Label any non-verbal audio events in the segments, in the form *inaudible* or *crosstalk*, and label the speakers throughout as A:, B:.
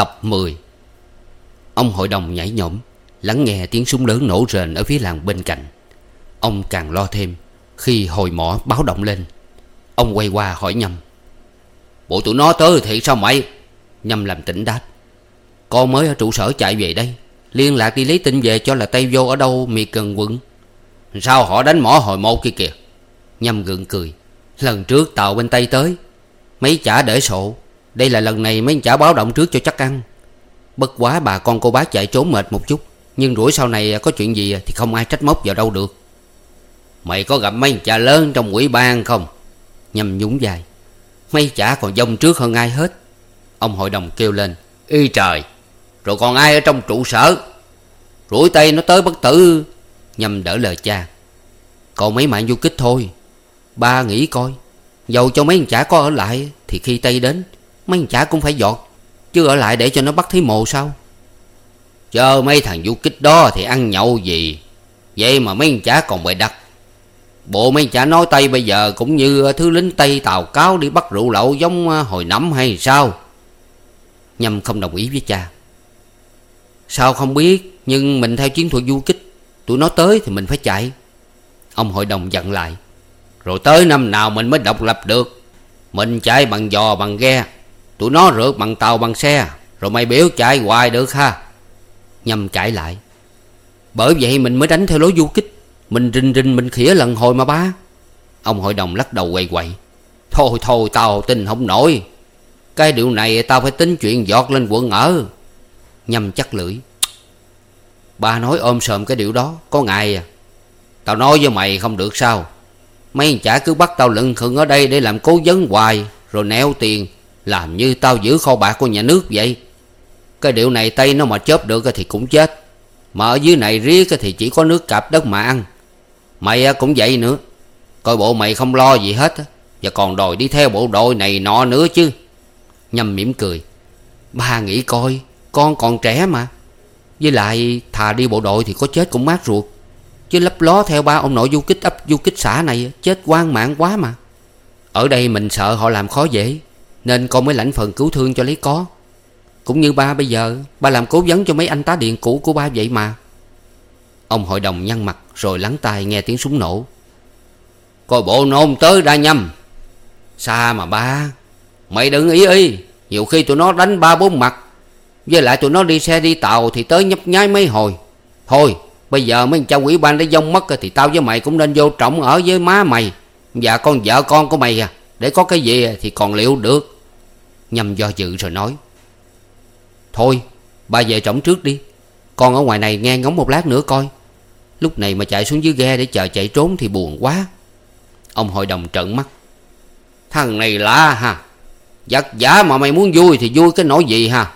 A: Tập 10 Ông hội đồng nhảy nhổm Lắng nghe tiếng súng lớn nổ rền ở phía làng bên cạnh. Ông càng lo thêm Khi hồi mỏ báo động lên. Ông quay qua hỏi nhầm Bộ tụi nó tới thì sao mày? Nhâm làm tỉnh đáp. Con mới ở trụ sở chạy về đây, Liên lạc đi lấy tin về cho là tay vô ở đâu miệt cần quận. Sao họ đánh mỏ hồi một kia kìa? Nhâm gượng cười. Lần trước tàu bên Tây tới, Mấy chả để sổ đây là lần này mấy chả báo động trước cho chắc ăn. Bất quá bà con cô bác chạy trốn mệt một chút. Nhưng rủi sau này có chuyện gì Thì không ai trách móc vào đâu được. Mày có gặp mấy chả lớn trong quỹ ban không? Nhâm nhún dài Mấy chả còn dông trước hơn ai hết. Ông hội đồng kêu lên. Y trời, Rồi còn ai ở trong trụ sở? Rủi tay nó tới bất tử. Nhâm đỡ lời cha. Còn mấy mạng du kích thôi. Ba nghĩ coi. Dầu cho mấy thằng chả có ở lại Thì khi Tây đến Mấy thằng chả cũng phải dọt Chứ ở lại để cho nó bắt thấy mồ sao? Chờ mấy thằng du kích đó thì ăn nhậu gì? Vậy mà mấy thằng chả còn bày đặt. Bộ mấy chả nói Tây bây giờ cũng như thứ lính Tây tàu cáo đi bắt rượu lậu giống à, hồi nắm hay sao? Nhâm không đồng ý với cha. Sao không biết, Nhưng mình theo chiến thuật du kích, Tụi nó tới thì mình phải chạy. Ông hội đồng dặn lại. Rồi tới năm nào mình mới độc lập được? Mình chạy bằng giò bằng ghe. Tụi nó rượt bằng tàu bằng xe, Rồi mày biểu chạy hoài được ha. Nhâm cãi lại. Bởi vậy mình mới đánh theo lối du kích. Mình rình rình mình khỉa lần hồi mà ba. Ông hội đồng lắc đầu quay quậy. Thôi thôi, tao tin không nổi. Cái điều này tao phải tính chuyện giọt lên quận ở. Nhâm chắc lưỡi. Ba nói ôm sờm cái điều đó, Có ngày à. Tao nói với mày không được sao. Mấy chả cứ bắt tao lận khừng ở đây Để làm cố vấn hoài, Rồi neo tiền. Làm như tao giữ kho bạc của nhà nước vậy. Cái điều này Tây nó mà chớp được thì cũng chết. Mà ở dưới này riết thì chỉ có nước cạp đất mà ăn. Mày cũng vậy nữa. Coi bộ mày không lo gì hết Và còn đòi đi theo bộ đội này nọ nữa chứ. Nhâm mỉm cười. Ba nghĩ coi, Con còn trẻ mà. Với lại thà đi bộ đội thì có chết cũng mát ruột. Chứ lấp ló theo ba ông nội du kích ấp, du kích xã này Chết quan mạng quá mà. Ở đây mình sợ họ làm khó dễ. Nên con mới lãnh phần cứu thương cho lấy có. Cũng như ba bây giờ, Ba làm cố vấn cho mấy anh tá điện cũ của ba vậy mà. Ông hội đồng nhăn mặt rồi lắng tai nghe tiếng súng nổ. Coi bộ nôn tới đa nhâm Xa mà ba. Mày đừng ý y Nhiều khi tụi nó đánh ba bốn mặt. Với lại tụi nó đi xe đi tàu Thì tới nhấp nháy mấy hồi. Thôi, bây giờ mấy cha quỷ ban đã dông mất Thì tao với mày cũng nên vô trọng ở với má mày. Và con vợ con của mày à. Để có cái gì thì còn liệu được. Nhâm do dự rồi nói. Thôi, ba về trỏng trước đi. Con ở ngoài này nghe ngóng một lát nữa coi. Lúc này mà chạy xuống dưới ghe để chờ chạy trốn thì buồn quá. Ông hội đồng trợn mắt. Thằng này lạ ha. Giặc giả mà mày muốn vui thì vui cái nỗi gì ha.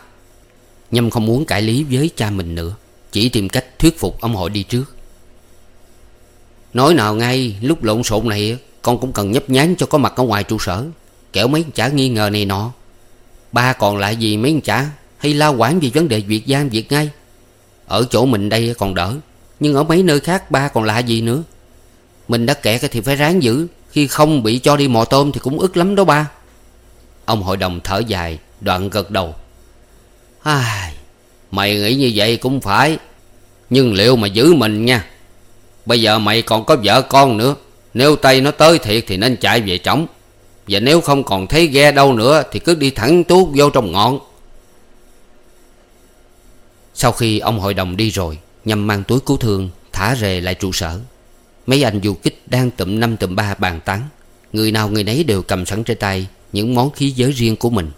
A: Nhâm không muốn cãi lý với cha mình nữa. Chỉ tìm cách thuyết phục ông hội đi trước. Nói nào ngay, lúc lộn xộn này con cũng cần nhấp nhán cho có mặt ở ngoài trụ sở. Kẻo mấy chả nghi ngờ này nọ. Ba còn lại gì mấy chả? Hay lao quản vì vấn đề việc giam việc ngay? Ở chỗ mình đây còn đỡ nhưng ở mấy nơi khác ba còn lại gì nữa? Mình đã kẹt thì phải ráng giữ Khi không bị cho đi mò tôm thì cũng ức lắm đó ba. Ông hội đồng thở dài Đoạn gật đầu. Ai, Mày nghĩ như vậy cũng phải Nhưng liệu mà giữ mình nha? Bây giờ mày còn có vợ con nữa nếu tay nó tới thiệt thì nên chạy về trống Và nếu không còn thấy ghe đâu nữa Thì cứ đi thẳng tuốt vô trong ngọn. Sau khi ông hội đồng đi rồi Nhằm mang túi cứu thương Thả rề lại trụ sở. Mấy anh du kích đang tụm năm tụm ba bàn tán. Người nào người nấy đều cầm sẵn trên tay Những món khí giới riêng của mình.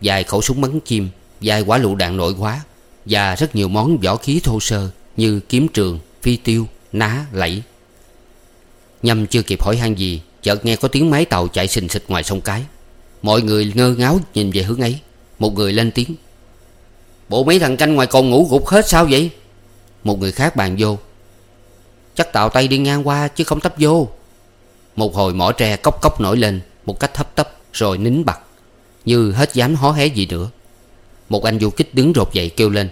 A: Vài khẩu súng bắn chim Vài quả lựu đạn nội hóa Và rất nhiều món võ khí thô sơ Như kiếm trường, phi tiêu, ná, lẫy. Nhâm chưa kịp hỏi han gì, Chợt nghe có tiếng máy tàu chạy xình xịch ngoài sông cái. Mọi người ngơ ngáo nhìn về hướng ấy. Một người lên tiếng. Bộ mấy thằng canh ngoài còn ngủ gục hết sao vậy? Một người khác bàn vô. Chắc tàu tay đi ngang qua chứ không tấp vô. Một hồi mỏ tre cốc cốc nổi lên Một cách thấp tấp, rồi nín bặt, Như hết dám hó hé gì nữa. Một anh du kích đứng rột dậy kêu lên.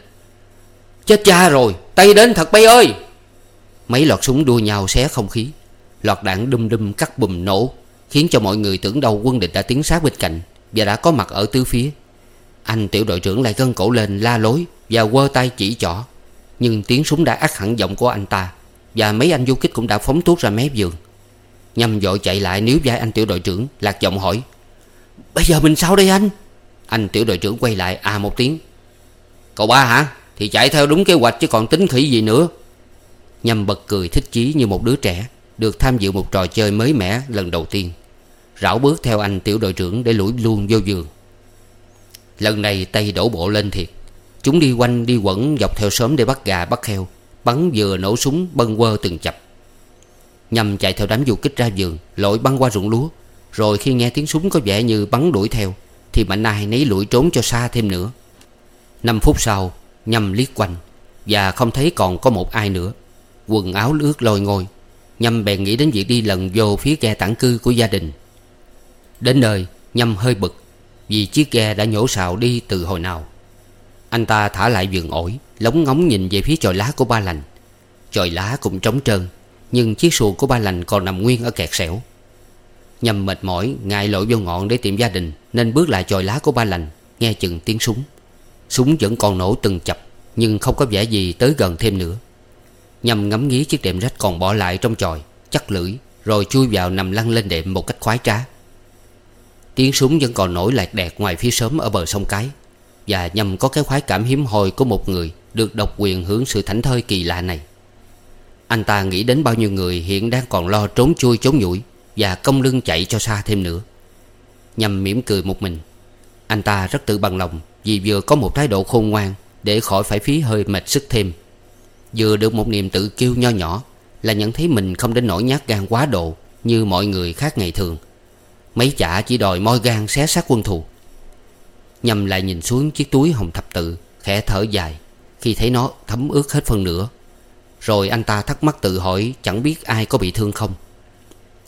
A: Chết cha rồi, Tay đến thật bay ơi! Mấy loạt súng đua nhau xé không khí. Loạt đạn đum đum cắt bùm nổ, Khiến cho mọi người tưởng đâu quân địch đã tiến sát bên cạnh Và đã có mặt ở tứ phía. Anh tiểu đội trưởng lại gân cổ lên la lối Và quơ tay chỉ trỏ Nhưng tiếng súng đã ác hẳn giọng của anh ta Và mấy anh du kích cũng đã phóng tuốt ra mép giường. Nhâm dội chạy lại níu vai anh tiểu đội trưởng, Lạc giọng hỏi, Bây giờ mình sao đây anh? Anh tiểu đội trưởng quay lại à một tiếng, Cậu ba hả? Thì chạy theo đúng kế hoạch chứ còn tính khỉ gì nữa. Nhâm bật cười thích chí như một đứa trẻ. Được tham dự một trò chơi mới mẻ lần đầu tiên. Rảo bước theo anh tiểu đội trưởng để lủi luôn vô giường. Lần này tay đổ bộ lên thiệt. Chúng đi quanh đi quẩn dọc theo xóm để bắt gà, bắt heo, Bắn vừa nổ súng bâng quơ từng chập. Nhằm chạy theo đám du kích ra giường, Lội băng qua ruộng lúa. Rồi khi nghe tiếng súng có vẻ như bắn đuổi theo, Thì mạnh ai nấy lủi trốn cho xa thêm nữa. Năm phút sau, Nhằm liếc quanh, Và không thấy còn có một ai nữa. Quần áo ướt lôi ngôi Nhâm bèn nghĩ đến việc đi lần vô phía ghe tản cư của gia đình. Đến nơi, Nhâm hơi bực, Vì chiếc ghe đã nhổ xào đi từ hồi nào. Anh ta thả lại giường ổi, Lóng ngóng nhìn về phía chòi lá của ba lành. Chòi lá cũng trống trơn, Nhưng chiếc xuồng của ba lành còn nằm nguyên ở kẹt xẻo. Nhâm mệt mỏi, Ngại lội vô ngọn để tìm gia đình, Nên bước lại chòi lá của ba lành, Nghe chừng tiếng súng. Súng vẫn còn nổ từng chập, Nhưng không có vẻ gì tới gần thêm nữa. Nhằm ngắm nghía chiếc đệm rách còn bỏ lại trong chòi, Chắc lưỡi, Rồi chui vào nằm lăn lên đệm một cách khoái trá. Tiếng súng vẫn còn nổi lạc đẹt ngoài phía sớm ở bờ sông Cái, Và nhằm có cái khoái cảm hiếm hoi của một người Được độc quyền hưởng sự thảnh thơi kỳ lạ này. Anh ta nghĩ đến bao nhiêu người hiện đang còn lo trốn chui trốn nhủi Và công lưng chạy cho xa thêm nữa. Nhằm mỉm cười một mình, Anh ta rất tự bằng lòng Vì vừa có một thái độ khôn ngoan Để khỏi phải phí hơi mệt sức thêm. Vừa được một niềm tự kiêu nho nhỏ, Là nhận thấy mình không đến nỗi nhát gan quá độ Như mọi người khác ngày thường. Mấy chả chỉ đòi moi gan xé xác quân thù. Nhằm lại nhìn xuống chiếc túi hồng thập tự, Khẽ thở dài, Khi thấy nó thấm ướt hết phần nửa. Rồi anh ta thắc mắc tự hỏi, Chẳng biết ai có bị thương không?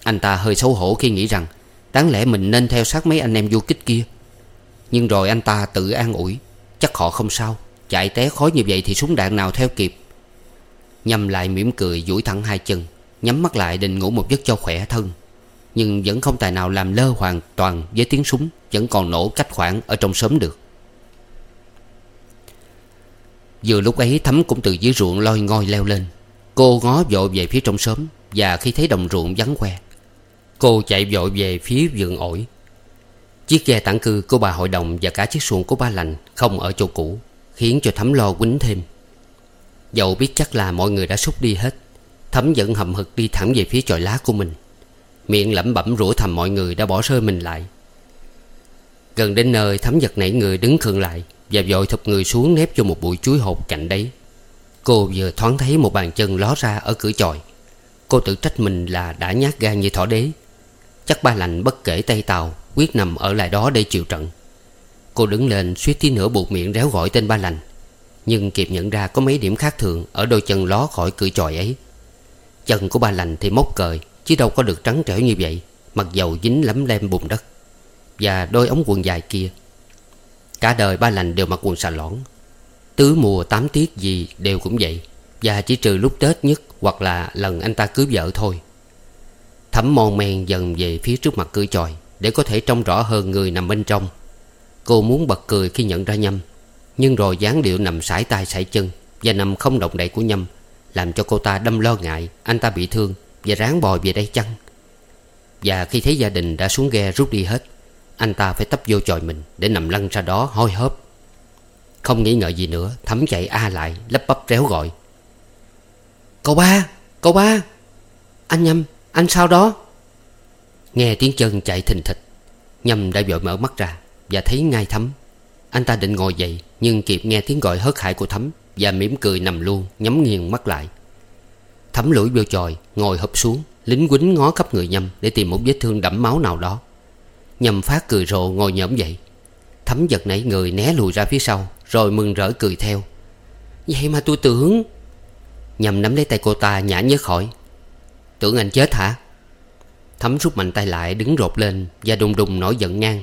A: Anh ta hơi xấu hổ khi nghĩ rằng, Đáng lẽ mình nên theo sát mấy anh em du kích kia. Nhưng rồi anh ta tự an ủi, Chắc họ không sao, Chạy té khói như vậy thì súng đạn nào theo kịp. Nhâm lại mỉm cười duỗi thẳng hai chân, Nhắm mắt lại định ngủ một giấc cho khỏe thân. Nhưng vẫn không tài nào làm lơ hoàn toàn Với tiếng súng, Vẫn còn nổ cách khoảng ở trong sớm được. Vừa lúc ấy Thấm cũng từ dưới ruộng loi ngoi leo lên. Cô ngó vội về phía trong sớm, Và khi thấy đồng ruộng vắng que Cô chạy vội về phía vườn ổi. Chiếc ghe tản cư của bà hội đồng Và cả chiếc xuồng của ba lành Không ở chỗ cũ, Khiến cho Thấm lo quýnh thêm. Dẫu biết chắc là mọi người đã xúc đi hết, Thấm vẫn hầm hực đi thẳng về phía chòi lá của mình. Miệng lẩm bẩm rủa thầm mọi người đã bỏ rơi mình lại. Gần đến nơi, thấm giật nảy người đứng khựng lại Và vội thụp người xuống nép cho một bụi chuối hột cạnh đấy. Cô vừa thoáng thấy một bàn chân ló ra ở cửa chòi. Cô tự trách mình là đã nhát gan như thỏ đế. Chắc ba lành bất kể tay tàu, Quyết nằm ở lại đó để chịu trận. Cô đứng lên suýt tí nữa buộc miệng réo gọi tên ba lành nhưng kịp nhận ra có mấy điểm khác thường Ở đôi chân ló khỏi cửa tròi ấy. Chân của ba lành thì mốc cời, Chứ đâu có được trắng trẻo như vậy, Mặc dầu dính lắm lem bùn đất. Và đôi ống quần dài kia. Cả đời ba lành đều mặc quần xà lõn. Tứ mùa tám tiết gì đều cũng vậy, Và chỉ trừ lúc Tết nhất Hoặc là lần anh ta cưới vợ thôi. Thấm mon men dần về phía trước mặt cửa tròi Để có thể trông rõ hơn người nằm bên trong. Cô muốn bật cười khi nhận ra Nhâm nhưng rồi dáng điệu nằm sải tay sải chân Và nằm không động đậy của Nhâm Làm cho cô ta đâm lo ngại, Anh ta bị thương Và ráng bò về đây chăng? Và khi thấy gia đình đã xuống ghe rút đi hết, Anh ta phải tấp vô chòi mình Để nằm lăn ra đó hôi hớp. Không nghĩ ngợi gì nữa, Thấm chạy a lại, lấp bắp réo gọi. Cậu ba Cậu ba, Anh Nhâm, Anh sao đó? Nghe tiếng chân chạy thình thịch, Nhâm đã vội mở mắt ra Và thấy ngay Thấm anh ta định ngồi dậy, nhưng kịp nghe tiếng gọi hớt hải của Thấm Và mỉm cười nằm luôn, Nhắm nghiền mắt lại. Thấm lủi bêu chòi, Ngồi hụp xuống, Lính quýnh ngó khắp người Nhâm Để tìm một vết thương đẫm máu nào đó. Nhâm phát cười rộ ngồi nhổm dậy. Thấm giật nảy người né lùi ra phía sau, Rồi mừng rỡ cười theo. Vậy mà tôi tưởng Nhâm nắm lấy tay cô ta nhả nhớ khỏi. Tưởng anh chết hả? Thấm rút mạnh tay lại, đứng rột lên Và đùng đùng nổi giận ngang.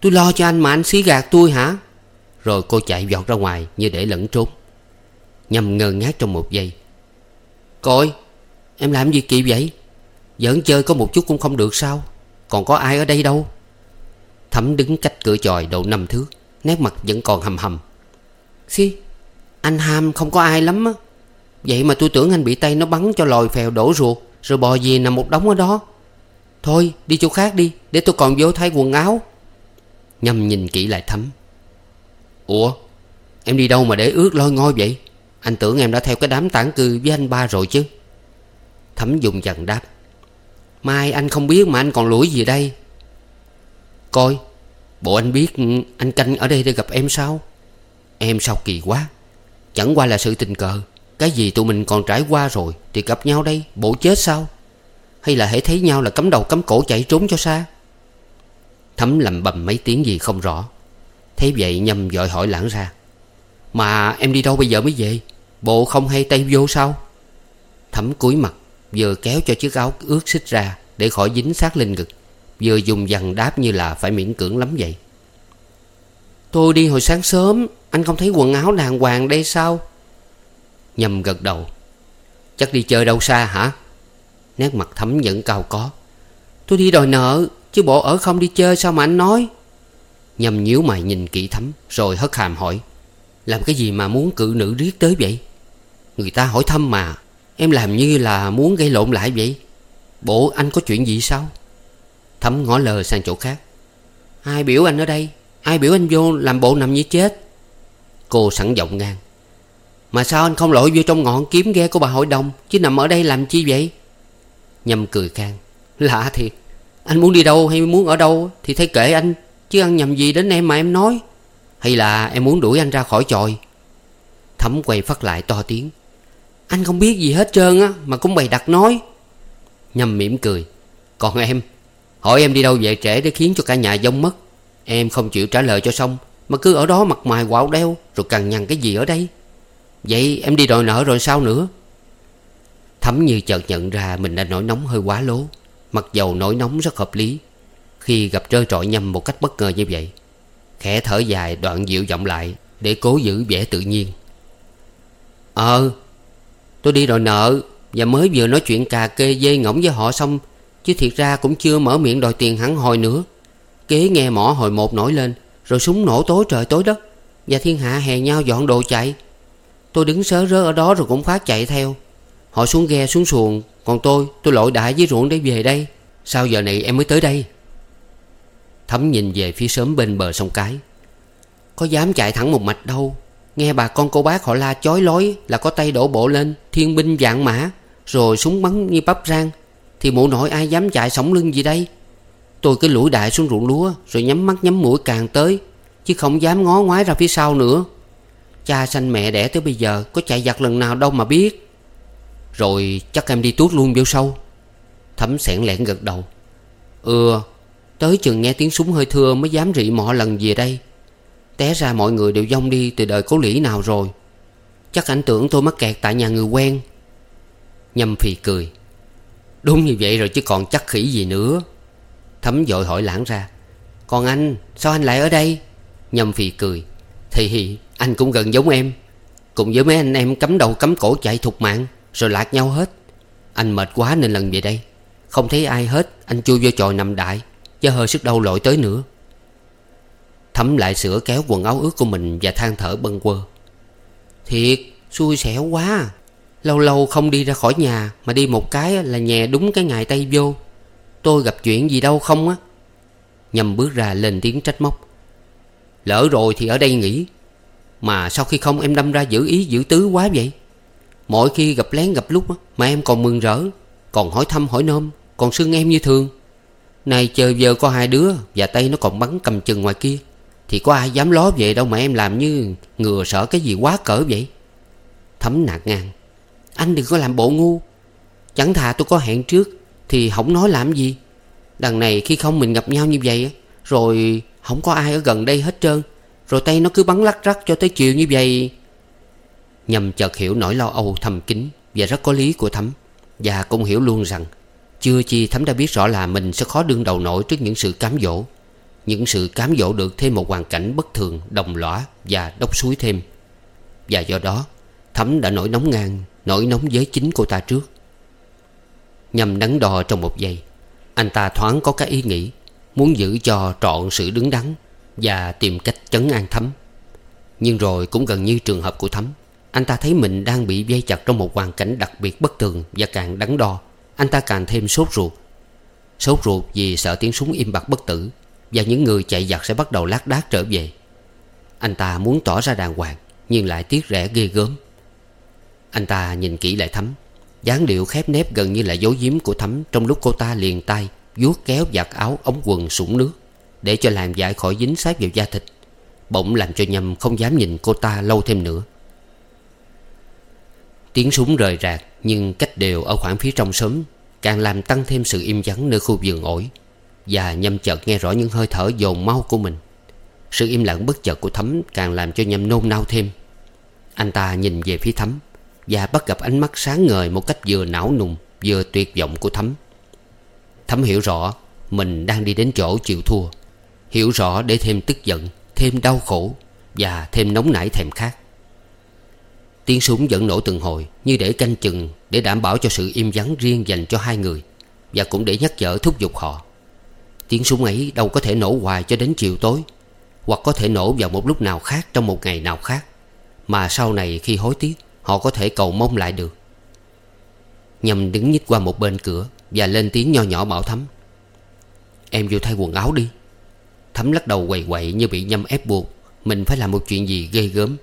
A: Tôi lo cho anh mà anh xí gạt tôi hả? Rồi cô chạy vọt ra ngoài Như để lẫn trốn. Nhâm ngơ ngác trong một giây. Coi Em làm gì kỳ vậy? Giỡn chơi có một chút cũng không được sao? Còn có ai ở đây đâu? Thấm đứng cách cửa tròi độ năm thước Nét mặt vẫn còn hầm hầm. Xí Anh ham không có ai lắm á. Vậy mà tôi tưởng anh bị tay nó bắn cho lòi phèo đổ ruột Rồi bò gì nằm một đống ở đó. Thôi đi chỗ khác đi Để tôi còn vô thay quần áo Nhâm nhìn kỹ lại thấm. Ủa, Em đi đâu mà để ướt lôi ngôi vậy? Anh tưởng em đã theo cái đám tản cư với anh ba rồi chứ. Thấm dùng dần đáp. Mai anh không biết mà anh còn lũi gì đây. Coi, Bộ anh biết anh canh ở đây để gặp em sao? Em sao kỳ quá. Chẳng qua là sự tình cờ. Cái gì tụi mình còn trải qua rồi Thì gặp nhau đây, Bộ chết sao? Hay là hãy thấy nhau là cắm đầu cắm cổ chạy trốn cho xa? Thấm lầm bầm mấy tiếng gì không rõ. Thế vậy nhầm dội hỏi lãng ra, Mà em đi đâu bây giờ mới về? Bộ không hay tay vô sao? Thấm cúi mặt, Vừa kéo cho chiếc áo ướt xích ra Để khỏi dính sát lên ngực, Vừa dùng dằn đáp như là phải miễn cưỡng lắm vậy. Tôi đi hồi sáng sớm, Anh không thấy quần áo đàng hoàng đây sao? Nhầm gật đầu, Chắc đi chơi đâu xa hả? Nét mặt thấm vẫn cao có, Tôi đi đòi nợ Chứ bộ ở không đi chơi sao mà anh nói? Nhầm nhíu mày nhìn kỹ thắm Rồi hất hàm hỏi. Làm cái gì mà muốn cự nữ riết tới vậy? Người ta hỏi thăm mà. Em làm như là muốn gây lộn lại vậy. Bộ anh có chuyện gì sao? Thấm ngó lờ sang chỗ khác. Ai biểu anh ở đây? Ai biểu anh vô làm bộ nằm như chết? Cô sẵn giọng ngang. Mà sao anh không lội vô trong ngọn kiếm ghe của bà hội đồng? Chứ nằm ở đây làm chi vậy? Nhâm cười khang. Lạ thiệt. Anh muốn đi đâu hay muốn ở đâu Thì thấy kệ anh, Chứ ăn nhầm gì đến em mà em nói. Hay là em muốn đuổi anh ra khỏi chòi. Thấm quay phát lại to tiếng. Anh không biết gì hết trơn á, Mà cũng bày đặt nói. Nhâm mỉm cười. Còn em, Hỏi em đi đâu về trễ để khiến cho cả nhà dông mất. Em không chịu trả lời cho xong, Mà cứ ở đó mặt mày quạo đeo, Rồi cằn nhằn cái gì ở đây? Vậy em đi đòi nợ rồi sao nữa? Thấm như chợt nhận ra Mình đã nổi nóng hơi quá lố. Mặc dầu nổi nóng rất hợp lý, Khi gặp trơ trọi nhâm một cách bất ngờ như vậy, Khẽ thở dài đoạn dịu giọng lại Để cố giữ vẻ tự nhiên. Ờ Tôi đi đòi nợ, Và mới vừa nói chuyện cà kê dê ngỗng với họ xong, Chứ thiệt ra cũng chưa mở miệng đòi tiền hẳn hồi nữa. Kế nghe mỏ hồi một nổi lên, Rồi súng nổ tối trời tối đất, Và thiên hạ hè nhau dọn đồ chạy. Tôi đứng sớ rớ ở đó rồi cũng phát chạy theo. Họ xuống ghe, xuống xuồng. Còn tôi tôi lội đại với ruộng để về đây. Sao giờ này em mới tới đây. Thấm nhìn về phía sớm bên bờ sông Cái. Có dám chạy thẳng một mạch đâu. Nghe bà con cô bác họ la chói lối Là có tay đổ bộ lên, Thiên binh vạn mã, Rồi súng bắn như bắp rang. Thì mụ nội ai dám chạy sống lưng gì đây? Tôi cứ lủi đại xuống ruộng lúa, Rồi nhắm mắt nhắm mũi càng tới, Chứ không dám ngó ngoái ra phía sau nữa. Cha sanh mẹ đẻ tới bây giờ, Có chạy giặt lần nào đâu mà biết. Rồi chắc em đi tuốt luôn vô sâu Thấm sẻn lẹn gật đầu. Ừ Tới chừng nghe tiếng súng hơi thưa Mới dám rị mọ lần về đây. Té ra mọi người đều dông đi từ đời cố lĩ nào rồi. Chắc ảnh tưởng tôi mắc kẹt tại nhà người quen. Nhâm phì cười. Đúng như vậy rồi chứ còn chắc khỉ gì nữa. Thấm dội hỏi lãng ra. Còn anh, sao anh lại ở đây? Nhâm phì cười. Thì, anh cũng gần giống em. Cùng với mấy anh em cắm đầu cắm cổ chạy thục mạng. Rồi lạc nhau hết. Anh mệt quá nên lần về đây. Không thấy ai hết, Anh chui vô tròi nằm đại, Chứ hơi sức đau lội tới nữa. Thấm lại sửa kéo quần áo ướt của mình Và than thở bâng quơ. Thiệt, xui xẻo quá. Lâu lâu không đi ra khỏi nhà Mà đi một cái là nhè đúng cái ngày tay vô. Tôi gặp chuyện gì đâu không á. Nhâm bước ra lên tiếng trách móc. Lỡ rồi thì ở đây nghỉ. Mà sau khi không em đâm ra giữ ý giữ tứ quá vậy? Mỗi khi gặp lén gặp lúc Mà em còn mừng rỡ, Còn hỏi thăm hỏi nôm, Còn xưng em như thường. Này, chờ giờ có hai đứa Và tay nó còn bắn cầm chừng ngoài kia, Thì có ai dám ló về đâu mà em làm như Ngừa sợ cái gì quá cỡ vậy? Thấm nạt ngang. Anh đừng có làm bộ ngu.
B: Chẳng thà tôi có hẹn trước Thì không nói làm gì. Đằng này khi không mình gặp nhau như vậy Rồi không có ai ở gần đây hết trơn, Rồi tay nó cứ bắn lắc rắc cho tới chiều như vậy.
A: Nhâm chợt hiểu nỗi lo âu thầm kín Và rất có lý của Thắm. Và cũng hiểu luôn rằng, Chưa chi Thắm đã biết rõ là mình sẽ khó đương đầu nổi Trước những sự cám dỗ. Những sự cám dỗ được thêm một hoàn cảnh bất thường, Đồng lõa và đốc suối thêm. Và do đó, Thắm đã nổi nóng ngang, Nổi nóng với chính cô ta trước. Nhằm đắn đo trong một giây, Anh ta thoáng có cái ý nghĩ, Muốn giữ cho trọn sự đứng đắn Và tìm cách chấn an Thắm. Nhưng rồi cũng gần như trường hợp của Thắm. Anh ta thấy mình đang bị dây chặt trong một hoàn cảnh đặc biệt bất thường Và càng đắn đo. Anh ta càng thêm sốt ruột. Sốt ruột vì sợ tiếng súng im bặt bất tử Và những người chạy giặc sẽ bắt đầu lác đác trở về. Anh ta muốn tỏ ra đàng hoàng, Nhưng lại tiếc rẻ ghê gớm. Anh ta nhìn kỹ lại Thắm. Dáng điệu khép nép gần như là dấu giếm của Thắm Trong lúc cô ta liền tay vuốt kéo giặt áo ống quần sũng nước Để cho làm dại khỏi dính sát vào da thịt, Bỗng làm cho nhầm không dám nhìn cô ta lâu thêm nữa. Tiếng súng rời rạc, Nhưng cách đều ở khoảng phía trong sớm, Càng làm tăng thêm sự im vắng nơi khu vườn ổi. Và Nhâm chợt nghe rõ những hơi thở dồn mau của mình. Sự im lặng bất chợt của Thắm Càng làm cho Nhâm nôn nao thêm. Anh ta nhìn về phía Thắm Và bắt gặp ánh mắt sáng ngời Một cách vừa não nùng, vừa tuyệt vọng của Thắm Thắm hiểu rõ Mình đang đi đến chỗ chịu thua, Hiểu rõ để thêm tức giận, Thêm đau khổ Và thêm nóng nảy thèm khát. Tiếng súng vẫn nổ từng hồi, Như để canh chừng, Để đảm bảo cho sự im vắng riêng dành cho hai người, Và cũng để nhắc nhở thúc giục họ. Tiếng súng ấy đâu có thể nổ hoài cho đến chiều tối, Hoặc có thể nổ vào một lúc nào khác Trong một ngày nào khác, Mà sau này khi hối tiếc, Họ có thể cầu mong lại được. Nhâm đứng nhích qua một bên cửa Và lên tiếng nho nhỏ bảo Thắm. Em vô thay quần áo đi. Thắm lắc đầu quầy quậy như bị Nhâm ép buộc, Mình phải làm một chuyện gì ghê gớm,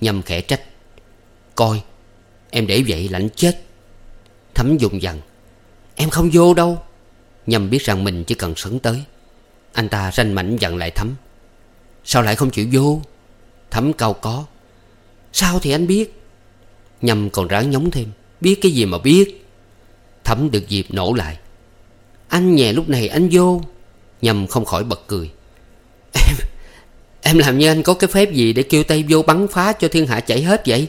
A: Nhâm khẽ trách. Coi, Em để vậy lạnh chết. Thắm dùng dằn, Em không vô đâu. Nhâm biết rằng mình chỉ cần sấn tới. Anh ta ranh mảnh dặn lại Thắm Sao lại không chịu vô? Thắm cao có. Sao thì anh biết? Nhâm còn ráng nhóng thêm. Biết cái gì mà biết? Thắm được dịp nổ lại. Anh nhè lúc này anh vô. Nhâm không khỏi bật cười. *laughs* Em Em làm như anh có cái phép gì để kêu tay vô bắn phá cho thiên hạ chảy hết vậy?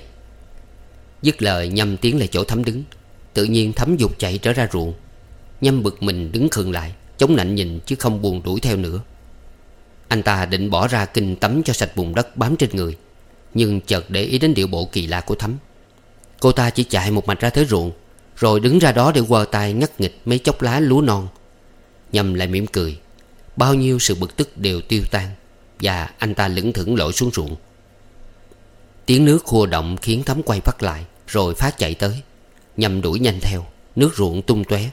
A: Dứt lời Nhâm tiến lại chỗ Thắm đứng. Tự nhiên Thắm dục chạy trở ra ruộng. Nhâm bực mình đứng khựng lại, Chống nạnh nhìn chứ không buồn đuổi theo nữa. Anh ta định bỏ ra kinh tắm cho sạch bùn đất bám trên người, Nhưng chợt để ý đến điệu bộ kỳ lạ của Thắm Cô ta chỉ chạy một mạch ra tới ruộng, Rồi đứng ra đó để quơ tay ngắt nghịch mấy chốc lá lúa non. Nhâm lại mỉm cười, Bao nhiêu sự bực tức đều tiêu tan, Và anh ta lững thững lội xuống ruộng. Tiếng nước khua động khiến Thắm quay phát lại. Rồi phát chạy tới. Nhằm đuổi nhanh theo, Nước ruộng tung tóe.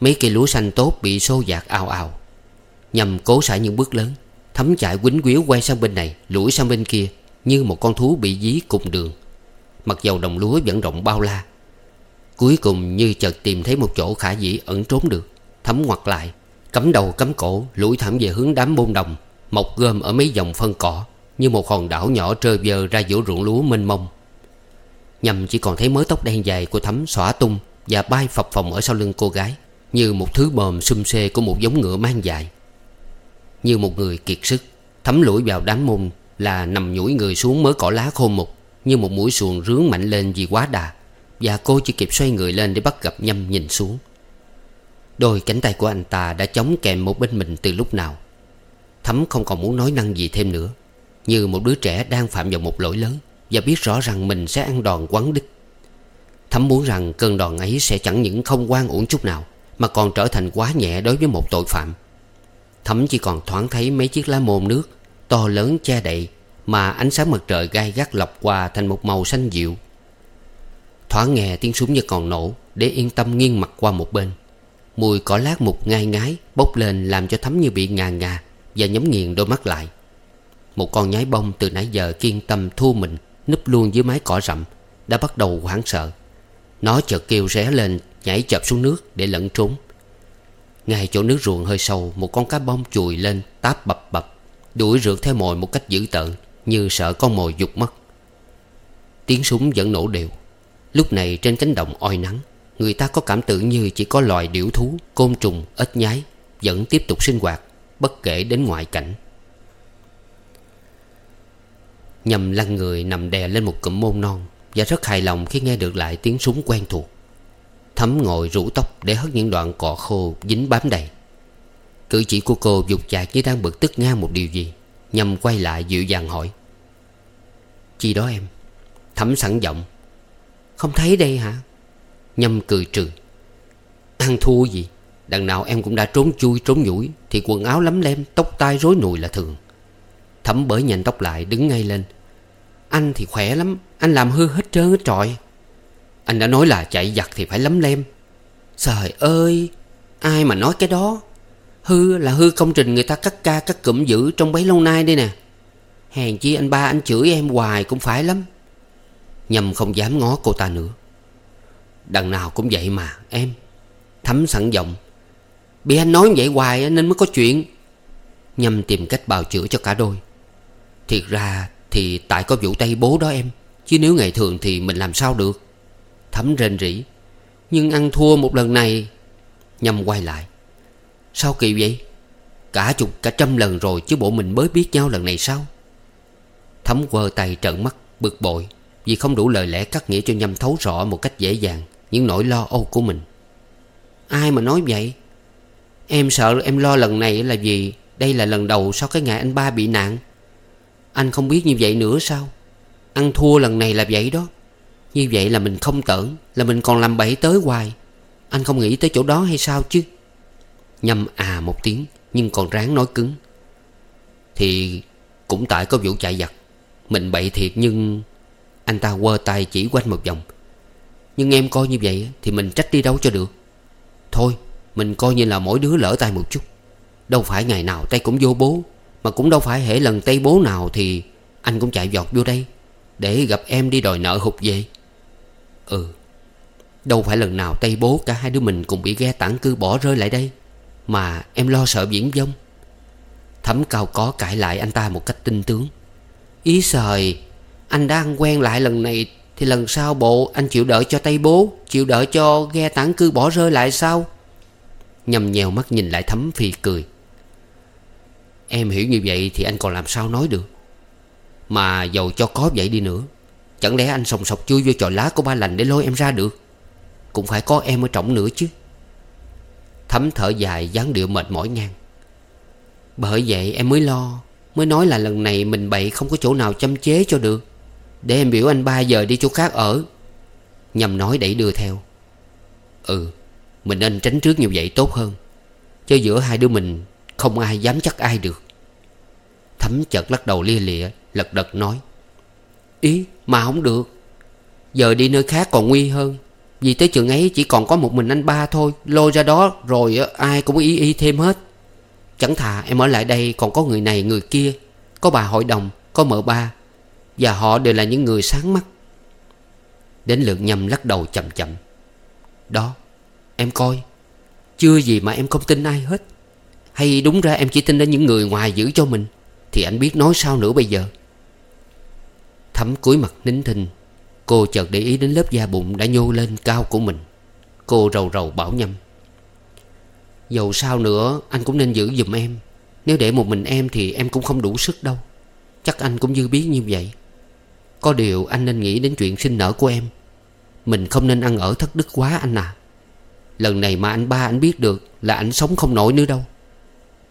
A: Mấy cây lúa xanh tốt bị xô dạt ào ào. Nhằm cố xả những bước lớn, Thấm chạy quýnh quýu quay sang bên này Lũi sang bên kia, Như một con thú bị dí cùng đường. Mặc dầu đồng lúa vẫn rộng bao la, Cuối cùng như chợt tìm thấy một chỗ khả dĩ ẩn trốn được. Thấm ngoặt lại, Cắm đầu cắm cổ, lủi thẳng về hướng đám bôn đồng, Mọc gom ở mấy dòng phân cỏ, Như một hòn đảo nhỏ trơ vơ ra giữa ruộng lúa mênh mông nhầm chỉ còn thấy mớ tóc đen dài của Thấm xõa tung Và bay phập phồng ở sau lưng cô gái, Như một thứ bờm xum xê của một giống ngựa mang dài. Như một người kiệt sức Thấm lũi vào đám môn Là nằm nhủi người xuống mớ cỏ lá khô mục, Như một mũi xuồng rướng mạnh lên vì quá đà, Và cô chỉ kịp xoay người lên để bắt gặp nhâm nhìn xuống. Đôi cánh tay của anh ta đã chống kèm một bên mình từ lúc nào. Thấm không còn muốn nói năng gì thêm nữa, Như một đứa trẻ đang phạm vào một lỗi lớn. Và biết rõ rằng mình sẽ ăn đòn quán đích. Thấm muốn rằng cơn đòn ấy sẽ chẳng những không quan uổng chút nào, Mà còn trở thành quá nhẹ đối với một tội phạm. Thấm chỉ còn thoáng thấy mấy chiếc lá môn nước, To lớn che đậy, Mà ánh sáng mặt trời gai gắt lọc qua thành một màu xanh dịu. Thoáng nghe tiếng súng như còn nổ, Để yên tâm nghiêng mặt qua một bên. Mùi cỏ lát mục ngai ngái Bốc lên làm cho thấm như bị ngà ngà Và nhắm nghiền đôi mắt lại. Một con nhái bông từ nãy giờ kiên tâm thua mình. Núp luôn dưới mái cỏ rậm Đã bắt đầu hoảng sợ. Nó chợt kêu ré lên Nhảy chập xuống nước để lẫn trốn. Ngay chỗ nước ruộng hơi sâu Một con cá bông chùi lên táp bập bập Đuổi rượt theo mồi một cách dữ tợn Như sợ con mồi dục mất. Tiếng súng vẫn nổ đều. Lúc này trên cánh đồng oi nắng
B: Người ta có cảm tưởng như chỉ có loài điểu thú Côn trùng, ếch nhái Vẫn tiếp tục sinh hoạt Bất kể đến ngoại cảnh. Nhầm lăn người nằm đè lên một cụm môn non Và rất hài lòng khi nghe được lại tiếng súng quen thuộc. Thấm ngồi rũ tóc để hất những đoạn cọ khô dính bám đầy. Cử chỉ của cô dục dạc như đang bực tức ngang một điều gì Nhâm quay lại dịu dàng hỏi. Chi đó em? Thấm sẵn giọng. Không thấy đây hả? Nhâm cười trừ. Ăn thua gì? Đằng nào em cũng đã trốn chui, trốn nhủi, Thì quần áo lấm lem, Tóc tai rối nùi là thường. Thấm bới nhanh tóc lại, đứng ngay lên. Anh thì khỏe lắm, Anh làm hư hết trơn hết trọi. Anh đã nói là chạy giặt thì phải lắm lem. Trời ơi, Ai mà nói cái đó? Hư là hư công trình người ta cắt ca cắt cụm giữ trong bấy lâu nay đây nè. Hèn chi anh ba anh chửi em hoài cũng phải lắm. Nhâm không dám ngó cô ta nữa. Đằng nào cũng vậy mà, em. Thấm sẵn giọng. Bị anh nói vậy hoài nên mới có chuyện. Nhâm tìm cách bào chữa cho cả đôi. Thiệt ra thì tại có vụ tay bố đó em. Chứ nếu ngày thường thì mình làm sao được? Thấm rên rỉ. Nhưng ăn thua một lần này Nhâm quay lại. Sao kỳ vậy? Cả chục, cả trăm lần rồi chứ bộ mình mới biết nhau lần này sao? Thấm quơ tay trợn mắt, bực bội, Vì không đủ lời lẽ cắt nghĩa cho Nhâm thấu rõ một cách dễ dàng Những nỗi lo âu của mình. Ai mà nói vậy? Em sợ em lo lần này là vì Đây là lần đầu sau cái ngày anh ba bị nạn. Anh không biết như vậy nữa sao? Ăn thua lần này là vậy đó. Như vậy là mình không tưởng Là mình còn làm bậy tới hoài. Anh không nghĩ tới chỗ đó hay sao chứ? Nhâm à một tiếng, Nhưng còn ráng nói cứng. Thì cũng tại có vụ chạy giặt Mình bậy thiệt nhưng Anh ta quơ tay chỉ quanh một vòng. Nhưng em coi như vậy Thì mình trách đi đâu cho được? Thôi, mình coi như là mỗi đứa lỡ tay một chút. Đâu phải ngày nào tay cũng vô bố. Mà cũng đâu phải hễ lần Tây bố nào Thì anh cũng chạy giọt vô đây, Để gặp em đi đòi nợ hụt về. Ừ Đâu phải lần nào Tây bố cả hai đứa mình cùng bị ghe tản cư bỏ rơi lại đây, Mà em lo sợ viễn vong Thấm cao có cãi lại anh ta một cách tinh tướng. Ý sời, Anh đã ăn quen lại lần này Thì lần sau bộ anh chịu đợi cho Tây bố, Chịu đợi cho ghe tản cư bỏ rơi lại sao? Nhầm nhèo mắt nhìn lại thấm phi cười. Em hiểu như vậy thì anh còn làm sao nói được. Mà dầu cho có vậy đi nữa. Chẳng lẽ anh sòng sọc chui vô trò lá của ba lành để lôi em ra được? Cũng phải có em ở trọng nữa chứ. Thấm thở dài, dáng điệu mệt mỏi ngang. Bởi vậy em mới lo, Mới nói là lần này mình bậy không có chỗ nào chăm chế cho được. Để em biểu anh ba giờ đi chỗ khác ở. Nhầm nói đẩy đưa theo. Ừ Mình nên tránh trước như vậy tốt hơn. Chứ giữa hai đứa mình không ai dám chắc ai được. Thấm chợt lắc đầu lia lịa, Lật đật nói, Ý, mà không được. Giờ đi nơi khác còn nguy hơn. Vì tới trường ấy chỉ còn có một mình anh ba thôi. Lôi ra đó rồi ờ, ai cũng ý y thêm hết. Chẳng thà em ở lại đây còn có người này người kia. Có bà hội đồng, Có mợ ba. Và họ đều là những người sáng mắt. Đến lượt nhầm lắc đầu chậm chậm. Đó, Em coi. Chưa gì mà em không tin ai hết. Hay đúng ra em chỉ tin đến những người ngoài giữ cho mình? Thì anh biết nói sao nữa bây giờ? Thấm cúi mặt nín thinh, Cô chợt để ý đến lớp da bụng đã nhô lên cao của mình. Cô rầu rầu bảo nhâm Dầu sao nữa, anh cũng nên giữ giùm em. Nếu để một mình em thì em cũng không đủ sức đâu. Chắc anh cũng dư biết như vậy. Có điều anh nên nghĩ đến chuyện sinh nở của em. Mình không nên ăn ở thất đức quá anh à. Lần này mà anh ba anh biết được Là anh sống không nổi nữa đâu.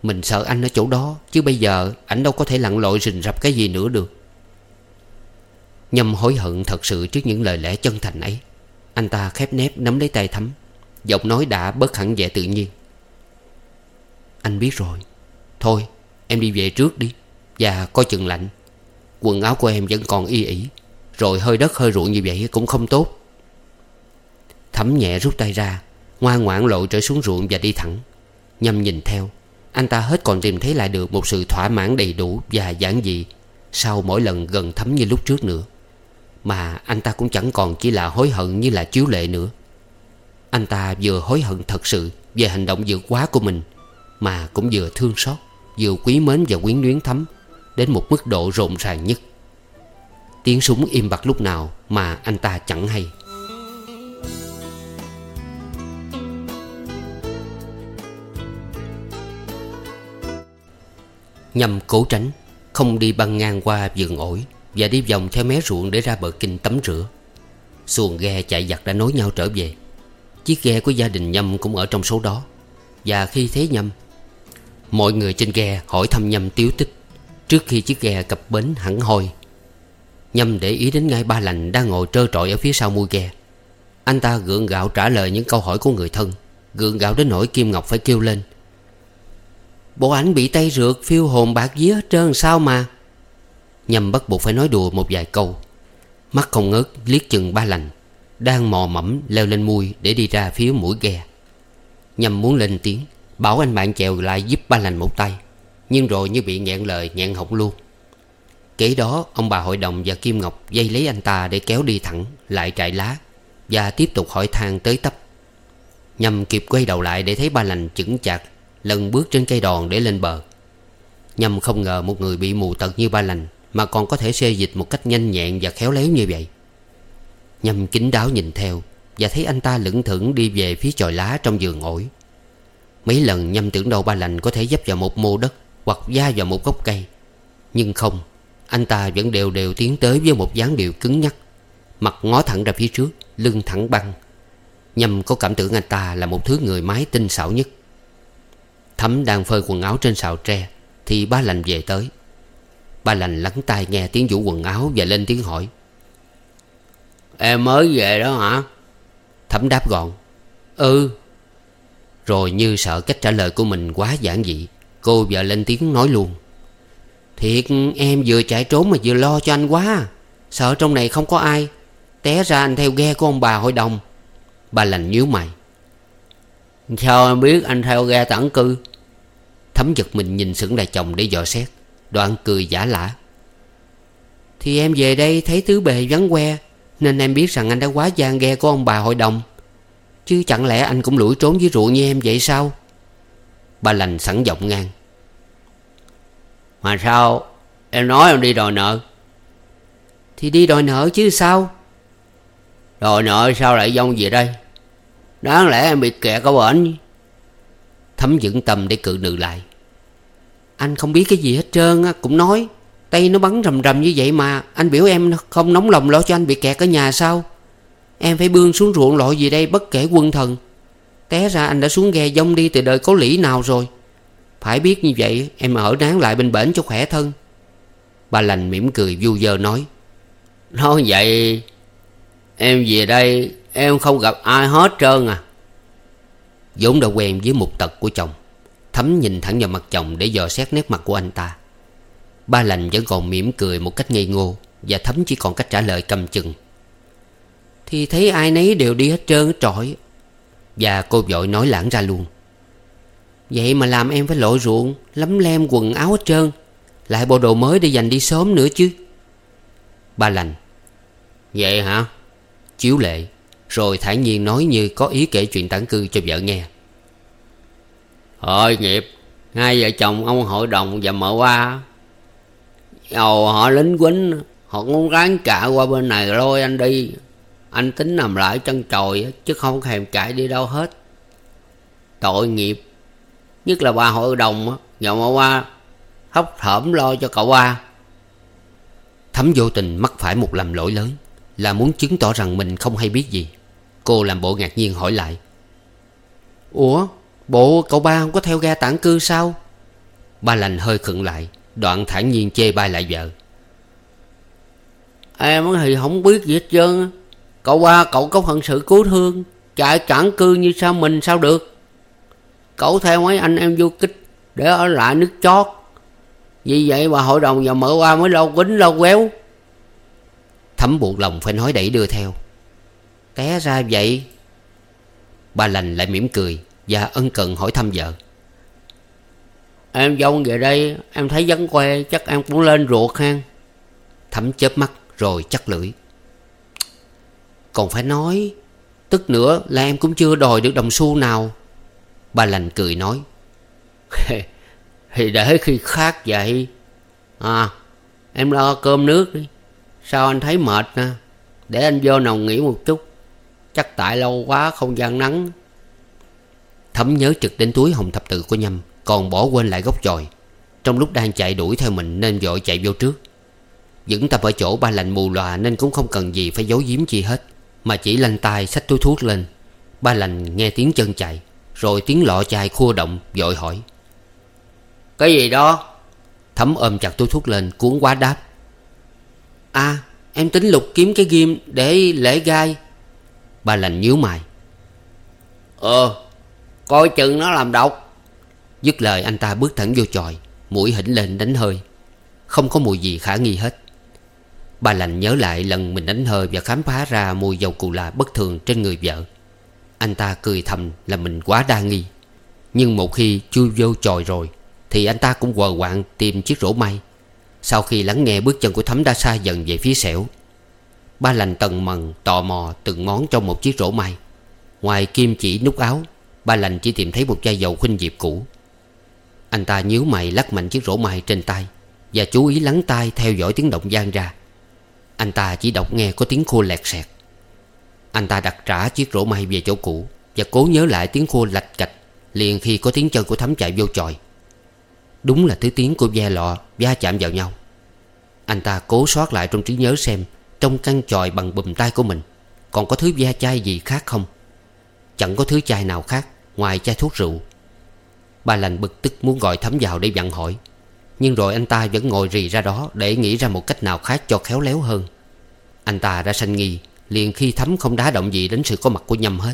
B: Mình sợ anh ở chỗ đó, Chứ bây giờ ảnh đâu có thể lặn lội rình rập cái gì nữa được. Nhâm hối hận thật sự trước những lời lẽ chân thành ấy. Anh ta khép nép nắm lấy tay thấm Giọng nói đã bớt hẳn vẻ tự nhiên. Anh biết rồi. Thôi, em đi về trước đi, Và coi chừng lạnh. Quần áo của em vẫn còn y ỉ, Rồi hơi đất hơi ruộng như vậy cũng không tốt. Thấm nhẹ rút tay ra, Ngoan ngoãn lội trở xuống ruộng và đi thẳng. Nhâm nhìn theo. Anh ta hết còn tìm thấy lại được một sự thỏa mãn đầy đủ và giản dị Sau mỗi lần gần thấm như lúc trước nữa. Mà anh ta cũng chẳng còn chỉ là hối hận như là chiếu lệ nữa. Anh ta vừa hối hận thật sự về hành động vượt quá của mình, Mà cũng vừa thương xót, Vừa quý mến và quyến luyến thấm Đến một mức độ rộn ràng nhất. Tiếng súng im bặt lúc nào Mà anh ta chẳng hay. Nhâm cố tránh, Không đi băng ngang qua vườn ổi Và đi vòng theo mé ruộng để ra bờ kinh tắm rửa. Xuồng ghe chạy giặt đã nối nhau trở về. Chiếc ghe của gia đình Nhâm cũng ở trong số đó. Và khi thấy Nhâm, Mọi người trên ghe hỏi thăm Nhâm tiếu tích Trước khi chiếc ghe cập bến hẳn hoi. Nhâm để ý đến ngay ba lành Đang ngồi trơ trọi ở phía sau mui ghe. Anh ta gượng gạo trả lời những câu hỏi của người thân, Gượng gạo đến nỗi Kim Ngọc phải kêu lên. Bộ ảnh bị tay rượt, phiêu hồn bạc vía hết trơn sao mà. Nhâm bắt buộc phải nói đùa một vài câu. Mắt không ngớt, liếc chừng ba lành, Đang mò mẫm leo lên mui Để đi ra phía mũi ghe. Nhâm muốn lên tiếng, Bảo anh bạn chèo lại giúp ba lành một tay, Nhưng rồi như bị nghẹn lời, nghẹn họng luôn. Kế đó, ông bà hội đồng và Kim Ngọc Dây lấy anh ta để kéo đi thẳng, Lại trại lá, Và tiếp tục hỏi thang tới tấp. Nhâm kịp quay đầu lại để thấy ba lành chững chạc Lần bước trên cây đòn để lên bờ. Nhâm không ngờ một người bị mù tật như ba lành Mà còn có thể xê dịch một cách nhanh nhẹn và khéo léo như vậy. Nhâm kính đáo nhìn theo Và thấy anh ta lững thững đi về phía chòi lá trong vườn ổi. Mấy lần nhâm tưởng đâu ba lành có thể dấp vào một mô đất Hoặc da vào một gốc cây. Nhưng không, Anh ta vẫn đều đều tiến tới với một dáng điệu cứng nhắc, Mặt ngó thẳng ra phía trước, Lưng thẳng băng. Nhâm có cảm tưởng anh ta là một thứ người mái tinh xảo nhất. Thấm đang phơi quần áo trên sào tre, Thì ba lành về tới. Ba lành lắng tai nghe tiếng vũ quần áo Và lên tiếng hỏi. Em mới về đó hả? Thấm đáp gọn. Ừ. Rồi như sợ cách trả lời của mình quá giản dị, Cô vợ lên tiếng nói luôn. Thiệt, em vừa chạy trốn mà vừa lo cho anh quá à. Sợ trong này không có ai. Té ra anh theo ghe của ông bà hội đồng. Bà lành nhíu mày. Sao em biết anh theo ghe tản cư? Thấm giật mình nhìn sững lại chồng để dò xét. Đoạn cười giả lạ Thì em về đây thấy tứ bề vắng que, Nên em biết rằng anh đã quá gian ghe của ông bà hội đồng. Chứ chẳng lẽ anh cũng lủi trốn với ruộng như em vậy sao? Bà lành sẵn giọng ngang. Mà sao? Em nói em đi đòi nợ. Thì đi đòi nợ chứ sao? Đòi nợ sao lại dông về đây? Đáng lẽ em bị kẹt ở bển Thấm dựng tâm để cự nự lại. Anh không biết cái gì hết trơn á, Cũng nói, Tay nó bắn rầm rầm như vậy mà, Anh biểu em không nóng lòng lo cho anh bị kẹt ở nhà sao? Em phải bươn xuống ruộng lội gì đây bất kể quân thần. Té ra anh đã xuống ghe dông đi từ đời có lĩ nào rồi. Phải biết như vậy, Em ở nán lại bên bển cho khỏe thân. Bà lành mỉm cười vui vơ nói Nói vậy Em về đây, Em không gặp ai hết trơn à. Vốn đã quen với một tật của chồng, Thấm nhìn thẳng vào mặt chồng Để dò xét nét mặt của anh ta. Ba lành vẫn còn mỉm cười một cách ngây ngô Và Thấm chỉ còn cách trả lời cầm chừng. Thì thấy ai nấy đều đi hết trơn trọi. Và cô vội nói lãng ra luôn. Vậy mà làm em phải lội ruộng, Lấm lem quần áo hết trơn, Lại bộ đồ mới để dành đi sớm nữa chứ. Ba lành. Vậy hả? Chiếu lệ Rồi thản nhiên nói như có ý kể chuyện tản cư cho vợ nghe. Hội nghiệp Hai vợ chồng ông hội đồng và mợ qua. Dầu họ lính quýnh Họ cũng ráng cả qua bên này lôi anh đi. Anh tính nằm lại chân trồi Chứ không thèm chạy đi đâu hết. Tội nghiệp Nhất là bà hội đồng Và mợ qua Hóc thởm lo cho cậu ba Thấm vô tình mắc phải một lầm lỗi lớn là muốn chứng tỏ rằng mình không hay biết gì. Cô làm bộ ngạc nhiên hỏi lại. Ủa, Bộ cậu ba không có theo ga tản cư sao? Ba lành hơi khựng lại, Đoạn thản nhiên chê bai lại vợ. Em thì không biết gì hết trơn. Cậu ba, cậu có phận sự cứu thương, Chạy tản cư như sao mình sao được? Cậu theo mấy anh em vô kích Để ở lại nước chót. Vì vậy mà hội đồng và mở qua mới lâu quýnh lâu quéo Thấm buộc lòng phải nói đẩy đưa theo. Té ra vậy Ba lành lại mỉm cười Và ân cần hỏi thăm vợ. Em dông về đây Em thấy vắng que Chắc em cũng lên ruột ha Thấm chớp mắt rồi chắc lưỡi. Còn phải nói Tức nữa là em cũng chưa đòi được đồng xu nào. Ba lành cười nói. *laughs* Thì để khi khác vậy. À Em lo cơm nước đi Sao anh thấy mệt nè? Để anh vô nồng nghỉ một chút. Chắc tại lâu quá không gian nắng. Thấm nhớ trực đến túi hồng thập tự của Nhâm, Còn bỏ quên lại gốc chòi. Trong lúc đang chạy đuổi theo mình Nên vội chạy vô trước. Dẫn tập ở chỗ ba lành mù lòa Nên cũng không cần gì phải giấu giếm chi hết, Mà chỉ lanh tay xách túi thuốc lên. Ba lành nghe tiếng chân chạy, Rồi tiếng lọ chai khua động Vội hỏi. Cái gì đó? Thấm ôm chặt túi thuốc lên, cuốn quá đáp. À em tính lục kiếm cái ghim Để lễ gai. Bà lành nhíu mày. Ờ Coi chừng nó làm độc. Dứt lời, anh ta bước thẳng vô tròi Mũi hỉnh lên đánh hơi. Không có mùi gì khả nghi hết. Bà lành nhớ lại lần mình đánh hơi Và khám phá ra mùi dầu cù là bất thường trên người vợ. Anh ta cười thầm là mình quá đa nghi. Nhưng một khi chui vô tròi rồi, Thì anh ta cũng quờ quạng tìm chiếc rổ may. Sau khi lắng nghe bước chân của thấm đa xa dần về phía xẻo Ba lành tần mần tò mò từng món trong một chiếc rổ mai. Ngoài kim chỉ nút áo, Ba lành chỉ tìm thấy một chai dầu khuynh diệp cũ. Anh ta nhíu mày lắc mạnh chiếc rổ mai trên tay Và chú ý lắng tai theo dõi tiếng động gian ra. Anh ta chỉ đọc nghe có tiếng khô lẹt xẹt. Anh ta đặt trả chiếc rổ mai về chỗ cũ Và cố nhớ lại tiếng khô lạch cạch Liền khi có tiếng chân của thấm chạy vô tròi Đúng là thứ tiếng của ve lọ, va chạm vào nhau. Anh ta cố soát lại trong trí nhớ xem Trong căn tròi bằng bùm tay của mình Còn có thứ da chai gì khác không? Chẳng có thứ chai nào khác Ngoài chai thuốc rượu. Ba lành bực tức muốn gọi thấm vào để dặn hỏi, Nhưng rồi anh ta vẫn ngồi rì ra đó Để nghĩ ra một cách nào khác cho khéo léo hơn. Anh ta đã sanh nghi, Liền khi thấm không đá động gì đến sự có mặt của Nhâm hết.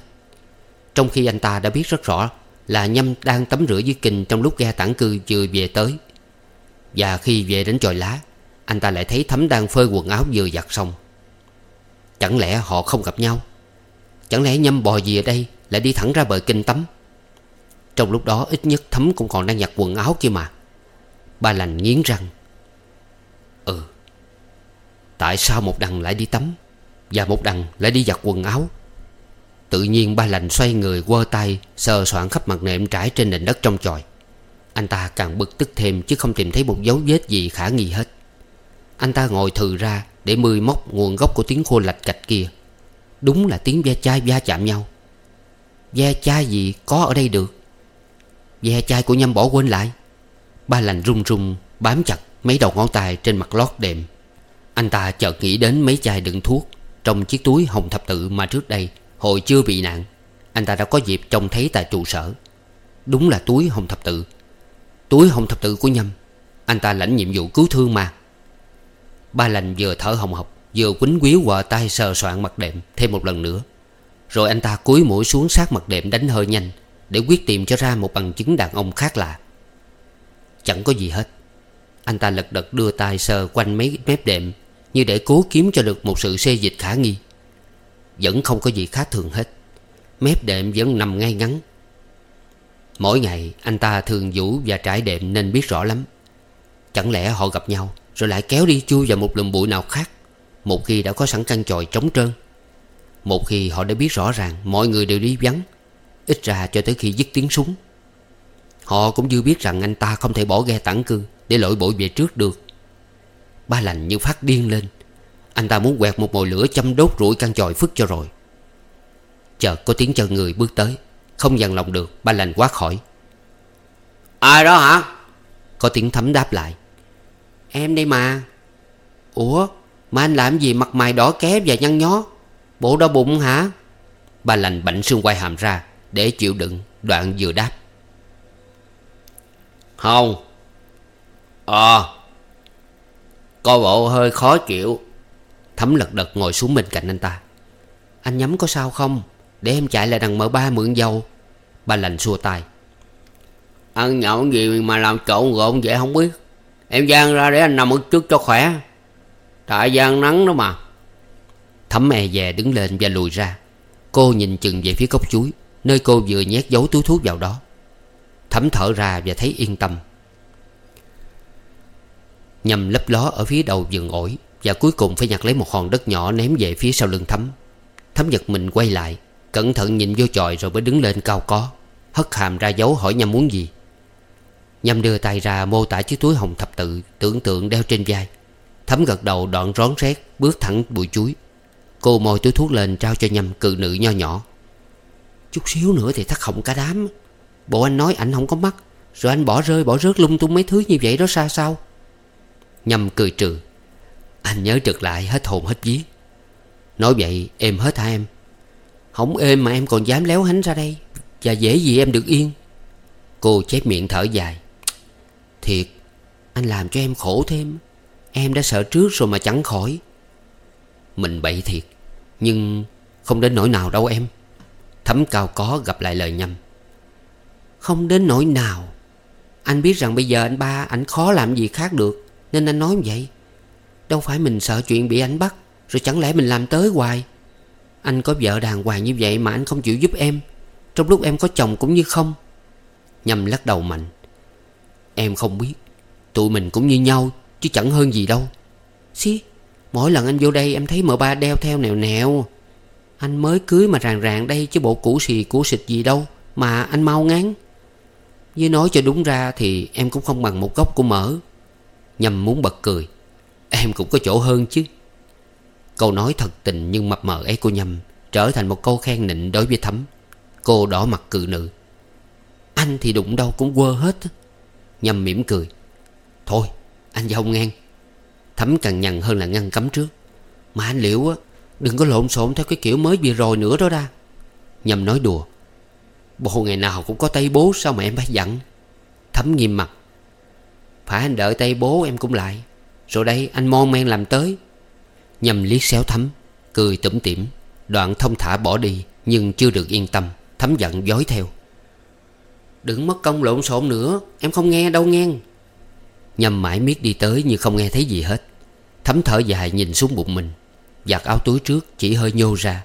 B: Trong khi anh ta đã biết rất rõ là Nhâm đang tắm rửa dưới kinh Trong lúc ghe tản cư vừa về tới. Và khi về đến tròi lá, Anh ta lại thấy thấm đang phơi quần áo vừa giặt xong. Chẳng lẽ họ không gặp nhau? Chẳng lẽ nhâm bò gì ở đây Lại đi thẳng ra bờ kinh tắm? Trong lúc đó, ít nhất thấm cũng còn đang giặt quần áo kia mà. Ba lành nghiến răng. Ừ Tại sao một đằng lại đi tắm Và một đằng lại đi giặt quần áo? Tự nhiên ba lành xoay người quơ tay, Sờ soạn khắp mặt nệm trải trên nền đất trong tròi Anh ta càng bực tức thêm Chứ không tìm thấy một dấu vết gì khả nghi hết. Anh ta ngồi thừ ra Để mười móc nguồn gốc của tiếng khô lạch cạch kia. Đúng là tiếng ve chai va chạm nhau. Ve chai gì có ở đây được? Ve chai của nhâm bỏ quên lại. Ba lành run run, Bám chặt mấy đầu ngón tay trên mặt lót đệm. Anh ta chợt nghĩ đến mấy chai đựng thuốc Trong chiếc túi hồng thập tự mà trước đây Hồi chưa bị nạn, Anh ta đã có dịp trông thấy tại trụ sở. Đúng là túi hồng thập tự. Túi hồng thập tự của nhâm, Anh ta lãnh nhiệm vụ cứu thương mà. Ba lành vừa thở hồng hộc, Vừa quýnh quýu quờ tay sờ soạn mặt đệm Thêm một lần nữa. Rồi anh ta cúi mũi xuống sát mặt đệm đánh hơi nhanh, Để quyết tìm cho ra một bằng chứng đàn ông khác lạ. Chẳng có gì hết. Anh ta lật đật đưa tay sờ quanh mấy mép đệm, Như để cố kiếm cho được một sự xê dịch khả nghi. Vẫn không có gì khác thường hết. Mép đệm vẫn nằm ngay ngắn. Mỗi ngày, anh ta thường vũ và trải đệm nên biết rõ lắm. Chẳng lẽ họ gặp nhau, Rồi lại kéo đi chui vào một lùm bụi nào khác, một khi đã có sẵn căn chòi trống trơn. Một khi họ đã biết rõ ràng Mọi người đều đi vắng, Ít ra cho tới khi dứt tiếng súng. Họ cũng chưa biết rằng anh ta không thể bỏ ghe tản cư Để lội bộ về trước được. Ba lành như phát điên lên anh ta muốn quẹt một mồi lửa châm đốt rủi căn chòi phức cho rồi. Chợt có tiếng chân người bước tới. Không dằn lòng được Ba lành quát khỏi. Ai đó hả? Có tiếng thấm đáp lại. Em đây mà. Ủa mà anh làm gì mặt mày đỏ ké và nhăn nhó? Bộ đau bụng hả? Ba lành bảnh xương quay hàm ra Để chịu đựng Đoạn vừa đáp. Không. Ờ. Coi bộ hơi khó chịu Thấm lật đật ngồi xuống bên cạnh anh ta. Anh nhắm có sao không? Để em chạy lại đằng mở ba mượn dầu. Ba lành xua tay. Ăn nhậu gì mà làm trộn rộn vậy không biết. Em gian ra để anh nằm ở trước cho khỏe. Tại gian nắng đó mà. Thấm e dè đứng lên và lùi ra. Cô nhìn chừng về phía cốc chuối, Nơi cô vừa nhét giấu túi thuốc vào đó. Thấm thở ra và thấy yên tâm. Nhằm lấp ló ở phía đầu vườn ổi và cuối cùng phải nhặt lấy một hòn đất nhỏ ném về phía sau lưng Thấm. Thấm giật mình quay lại, Cẩn thận nhìn vô chòi rồi mới đứng lên cao có, Hất hàm ra dấu hỏi Nhâm muốn gì. Nhâm đưa tay ra mô tả chiếc túi hồng thập tự Tưởng tượng đeo trên vai. Thấm gật đầu đoạn rón rét, Bước thẳng bụi chuối. Cô môi túi thuốc lên trao cho nhâm cự nữ nho nhỏ. Chút xíu nữa thì thắt hỏng cả đám. Bộ anh nói ảnh không có mắt, Rồi anh bỏ rơi bỏ rớt lung tung mấy thứ như vậy đó xa sao? Nhâm cười trừ. Anh nhớ trực lại hết hồn hết vía. Nói vậy, em hết hả em? Không êm mà em còn dám léo hánh ra đây. Và dễ gì em được yên. Cô chép miệng thở dài. Thiệt, Anh làm cho em khổ thêm. Em đã sợ trước rồi mà chẳng khỏi. Mình bậy thiệt, Nhưng không đến nỗi nào đâu em. Thấm cao có gặp lại lời nhầm. Không đến nỗi nào. Anh biết rằng bây giờ anh ba, Anh khó làm gì khác được. Nên anh nói vậy. Đâu phải mình sợ chuyện bị anh bắt, Rồi chẳng lẽ mình làm tới hoài? Anh có vợ đàng hoàng như vậy Mà anh không chịu giúp em. Trong lúc em có chồng cũng như không. Nhâm lắc đầu mạnh. Em không biết. Tụi mình cũng như nhau, Chứ chẳng hơn gì đâu. Xí, Mỗi lần anh vô đây em thấy mợ ba đeo theo nèo nèo. Anh mới cưới mà ràng ràng đây Chứ bộ củ xì, củ xịt gì đâu, Mà anh mau ngán. Với nói cho đúng ra thì em cũng không bằng một gốc của mỡ Nhâm muốn bật cười. Em cũng có chỗ hơn chứ. Câu nói thật tình nhưng mập mờ ấy cô nhầm Trở thành một câu khen nịnh đối với Thấm Cô đỏ mặt cự nữ. Anh thì đụng đâu cũng quơ hết. Nhâm mỉm cười. Thôi, anh vào ngang. Thấm càng nhằn hơn là ngăn cấm trước. Mà anh liệu á, Đừng có lộn xộn theo cái kiểu mới vừa rồi nữa đó ra. Nhâm nói đùa. Bộ ngày nào cũng có tay bố, sao mà em phải dặn? Thấm nghiêm mặt. Phải anh đợi tay bố em cũng lại. Rồi đây, anh mon men làm tới. Nhâm liếc xéo Thấm Cười tủm tỉm. Đoạn thông thả bỏ đi, Nhưng chưa được yên tâm. Thấm giận dối theo. Đừng mất công lộn xộn nữa, Em không nghe đâu nghe. Nhâm mãi miết đi tới nhưng không nghe thấy gì hết. Thấm thở dài nhìn xuống bụng mình. Giặt áo túi trước, chỉ hơi nhô ra.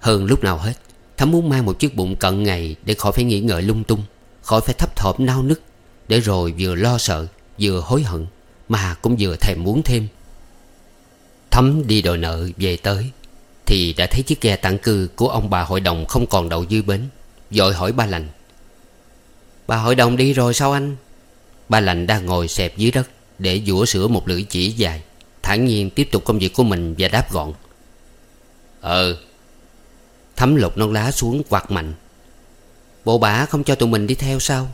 B: Hơn lúc nào hết Thấm muốn mang một chiếc bụng cận ngày Để khỏi phải nghĩ ngợi lung tung, Khỏi phải thấp thỏm nao nức. Để rồi vừa lo sợ, Vừa hối hận. Mà cũng vừa thèm muốn thêm. Thấm đi đòi nợ về tới, Thì đã thấy chiếc ghe tản cư Của ông bà hội đồng không còn đậu dưới bến. Dội hỏi ba lành, Bà hội đồng đi rồi sao anh? Ba lành đang ngồi xẹp dưới đất Để dũa sữa một lưỡi chỉ dài, thản nhiên tiếp tục công việc của mình và đáp gọn ờ. Thấm lột non lá xuống quạt mạnh, Bộ bả không cho tụi mình đi theo sao?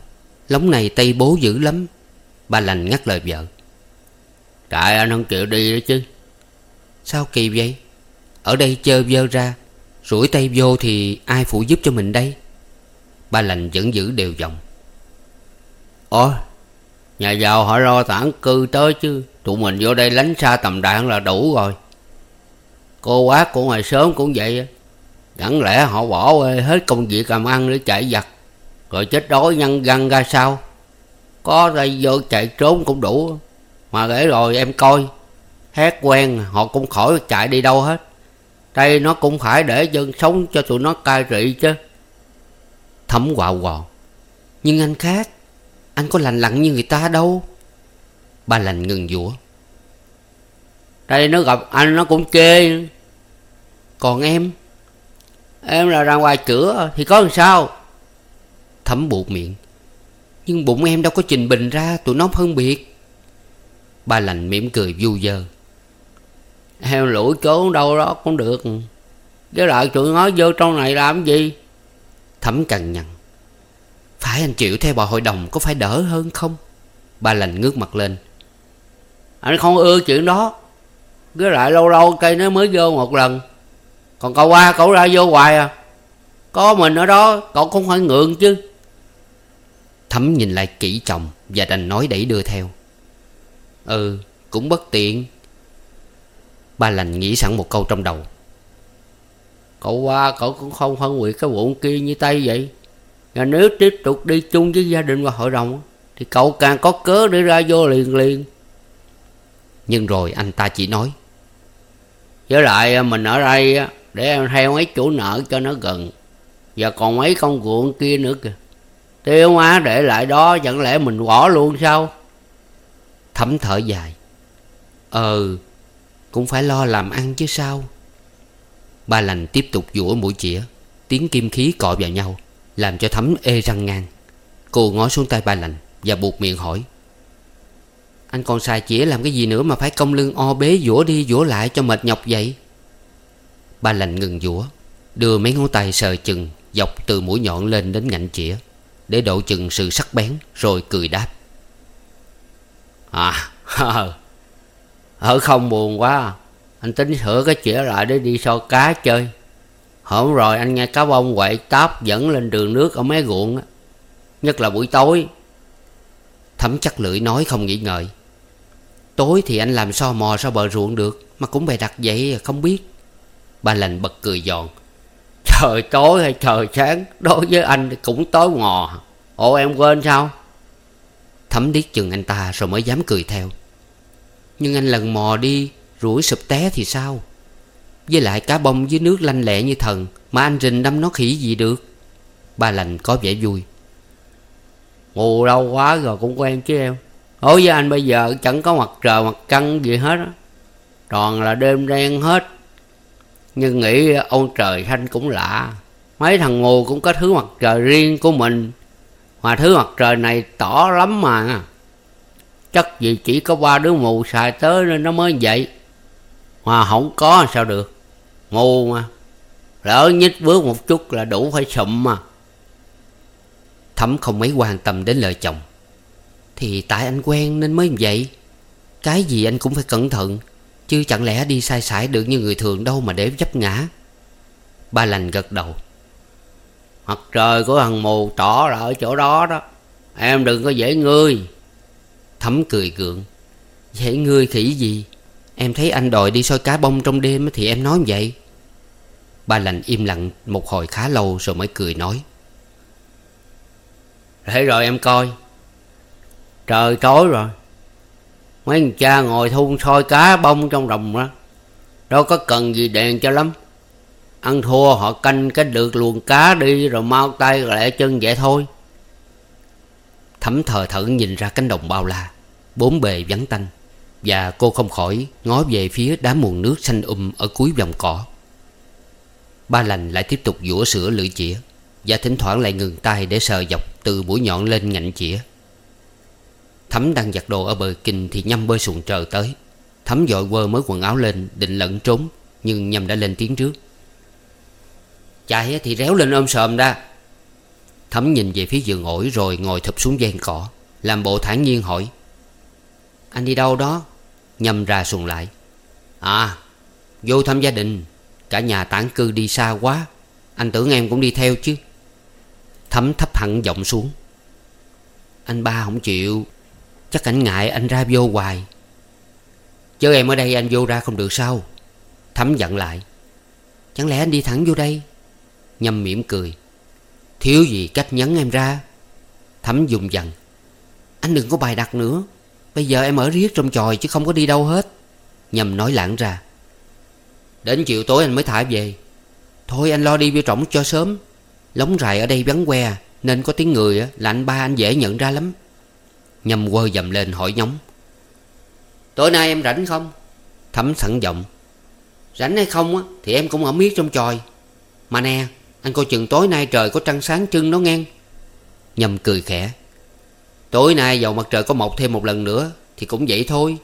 B: Lóng này tây bố dữ lắm. Ba lành ngắt lời vợ Tại anh không chịu đi đó chứ. Sao kỳ vậy? Ở đây chơi vơ ra, Rủi tay vô thì ai phụ giúp cho mình đây? Ba lành vẫn giữ đều giọng. Ồ Nhà giàu họ lo tản cư tới chứ. Tụi mình vô đây lánh xa tầm đạn là đủ rồi. Cô quát của ngoài sớm cũng vậy Chẳng lẽ họ bỏ quê hết công việc làm ăn để chạy giặt Rồi chết đói nhăn găng ra sao? Có đây vô chạy trốn cũng đủ. Mà để rồi em coi. Hát quen, họ cũng khỏi chạy đi đâu hết. Đây nó cũng phải để dân sống cho tụi nó cai trị chứ. Thấm quạo quọ Nhưng anh khác. Anh có lành lặn như người ta đâu. Ba lành ngừng dũa. Đây nó gặp anh, nó cũng chê. Còn em? Em là ra ngoài cửa Thì có làm sao? Thấm buộc miệng. Nhưng bụng em đâu có trình bình ra, Tụi nó phân biệt Ba lành mỉm cười vu dơ. Heo lủi trốn đâu đó cũng được. Với lại tụi nó vô trong này làm gì? Thấm cằn nhằn. Phải anh chịu theo bà hội đồng Có phải đỡ hơn không? Ba lành ngước mặt lên. Anh không ưa chuyện đó. Với lại lâu lâu cây nó mới vô một lần. Còn cậu qua cậu ra vô hoài à. Có mình ở đó, Cậu cũng phải ngượng chứ.
A: Thấm nhìn lại kỹ chồng Và đành nói đẩy đưa theo. Ừ cũng bất tiện. Ba lành nghĩ sẵn một câu trong đầu.
B: Cậu qua, cậu cũng không phân nguyện cái vụ kia như tay vậy. Và nếu tiếp tục đi chung với gia đình và hội đồng, Thì cậu càng có cớ để ra vô liền liền.
A: Nhưng rồi anh ta chỉ nói,
B: Với lại mình ở đây Để em theo mấy chủ nợ cho nó gần. Và còn mấy con ruộng kia nữa kìa. Tiêu má để lại đó, Chẳng lẽ mình bỏ luôn sao?
A: Thấm thở dài. Ờ Cũng phải lo làm ăn chứ sao? Ba lành tiếp tục dũa mũi chĩa, Tiếng kim khí cọ vào nhau, Làm cho thấm ê răng ngang. Cô ngó xuống tay ba lành Và buộc miệng hỏi, Anh còn xài chĩa làm cái gì nữa Mà phải công lưng o bế dũa đi dũa lại cho mệt nhọc vậy? Ba lành ngừng dũa Đưa mấy ngón tay sờ chừng, Dọc từ mũi nhọn lên đến ngạnh chĩa,
B: Để độ chừng sự sắc bén, Rồi cười đáp À *laughs* Ở không buồn quá. Anh tính sửa cái chĩa lại để đi so cá chơi. Hôm rồi anh nghe cá bông quậy táp dẫn lên đường nước ở mé ruộng Nhất là buổi tối. Thấm chắc lưỡi nói không nghĩ ngợi. Tối thì anh làm so mò sao bờ ruộng được, Mà cũng bày đặt vậy, không biết. Ba lành bật cười giòn. Trời, tối hay trời sáng, Đối với anh cũng tối ngò. Ồ, em quên sao? Thấm điếc chừng anh ta rồi mới dám cười theo. Nhưng anh lần mò đi, Rủi sụp té thì sao? Với lại cá bông dưới nước lanh lẹ như thần Mà anh rình đâm nó khỉ gì được? Ba lành có vẻ vui. Mù đâu quá rồi, cũng quen chứ em. Đối với anh bây giờ chẳng có mặt trời, mặt trăng gì hết á. Toàn là đêm đen hết. Nhưng nghĩ ông trời thanh cũng lạ. Mấy thằng mù cũng có thứ mặt trời riêng của mình. Mà thứ mặt trời này tỏ lắm mà. Chắc gì chỉ có ba đứa mù xài tới nên nó mới vậy. Mà không có sao được. Mù mà. Lỡ nhích bước một chút là đủ phải sụm mà. Thấm không mấy quan tâm đến lời chồng. Thì tại anh quen nên mới vậy. Cái gì anh cũng phải cẩn thận. Chứ chẳng lẽ đi sai sải được như người thường đâu mà để chấp ngã. Ba lành gật đầu. Mặt trời của thằng mù tỏ là ở chỗ đó đó. Em đừng có dễ ngươi. Thấm cười gượng. Dễ ngươi khỉ gì? Em thấy anh đòi đi soi cá bông trong đêm Thì em nói vậy. Ba lành im lặng một hồi khá lâu Rồi mới cười nói. Để rồi em coi. Trời tối rồi. Mấy thằng cha ngồi thun soi cá bông trong đồng đó Đâu có cần gì đèn cho lắm. Ăn thua, họ canh cái được luồng cá đi Rồi mau tay lẹ chân vậy thôi. Thấm thờ thẫn nhìn ra cánh đồng bao la. Bốn bề vắng tanh. Và cô không khỏi ngó về phía đám nguồn nước xanh um ở cuối vòng cỏ. Ba lành lại tiếp tục giũa sữa lưỡi chĩa. Và thỉnh thoảng lại ngừng tay để sờ dọc từ mũi nhọn lên ngạnh chĩa. Thấm đang giặt đồ ở bờ kinh thì nhâm bơi xuồng trời tới. Thấm dội quơ mới quần áo lên định lẩn trốn, Nhưng nhâm đã lên tiếng trước. Chạy thì réo lên ôm sòm ra. Thấm nhìn về phía giường ổi rồi ngồi thụp xuống gian cỏ, Làm bộ thản nhiên hỏi. Anh đi đâu đó? Nhâm ra xuồng lại. À vô thăm gia đình. Cả nhà tản cư đi xa quá. Anh tưởng em cũng đi theo chứ. Thấm thấp hẳn giọng xuống. Anh ba không chịu. Chắc ảnh ngại anh ra vô hoài. Chớ em ở đây anh vô ra không được sao. Thấm giận lại. Chẳng lẽ anh đi thẳng vô đây? Nhâm mỉm cười. Thiếu gì cách nhấn em ra? Thấm dùng dần Anh đừng có bài đặt nữa. Bây giờ em ở riết trong tròi chứ không có đi đâu hết. Nhâm nói lãng ra. Đến chiều tối anh mới thả về. Thôi anh lo đi bia trỏng cho sớm. Lóng rài ở đây vắng que, Nên có tiếng người là anh ba anh dễ nhận ra lắm. Nhâm quơ dầm lên hỏi nhóng Tối nay em rảnh không? Thấm sẵn giọng. Rảnh hay không á, Thì em cũng ở miết trong tròi Mà nè anh coi chừng tối nay trời có trăng sáng trưng đó ngang. Nhâm cười khẽ. Tối nay dầu mặt trời có mọc thêm một lần nữa Thì cũng vậy thôi.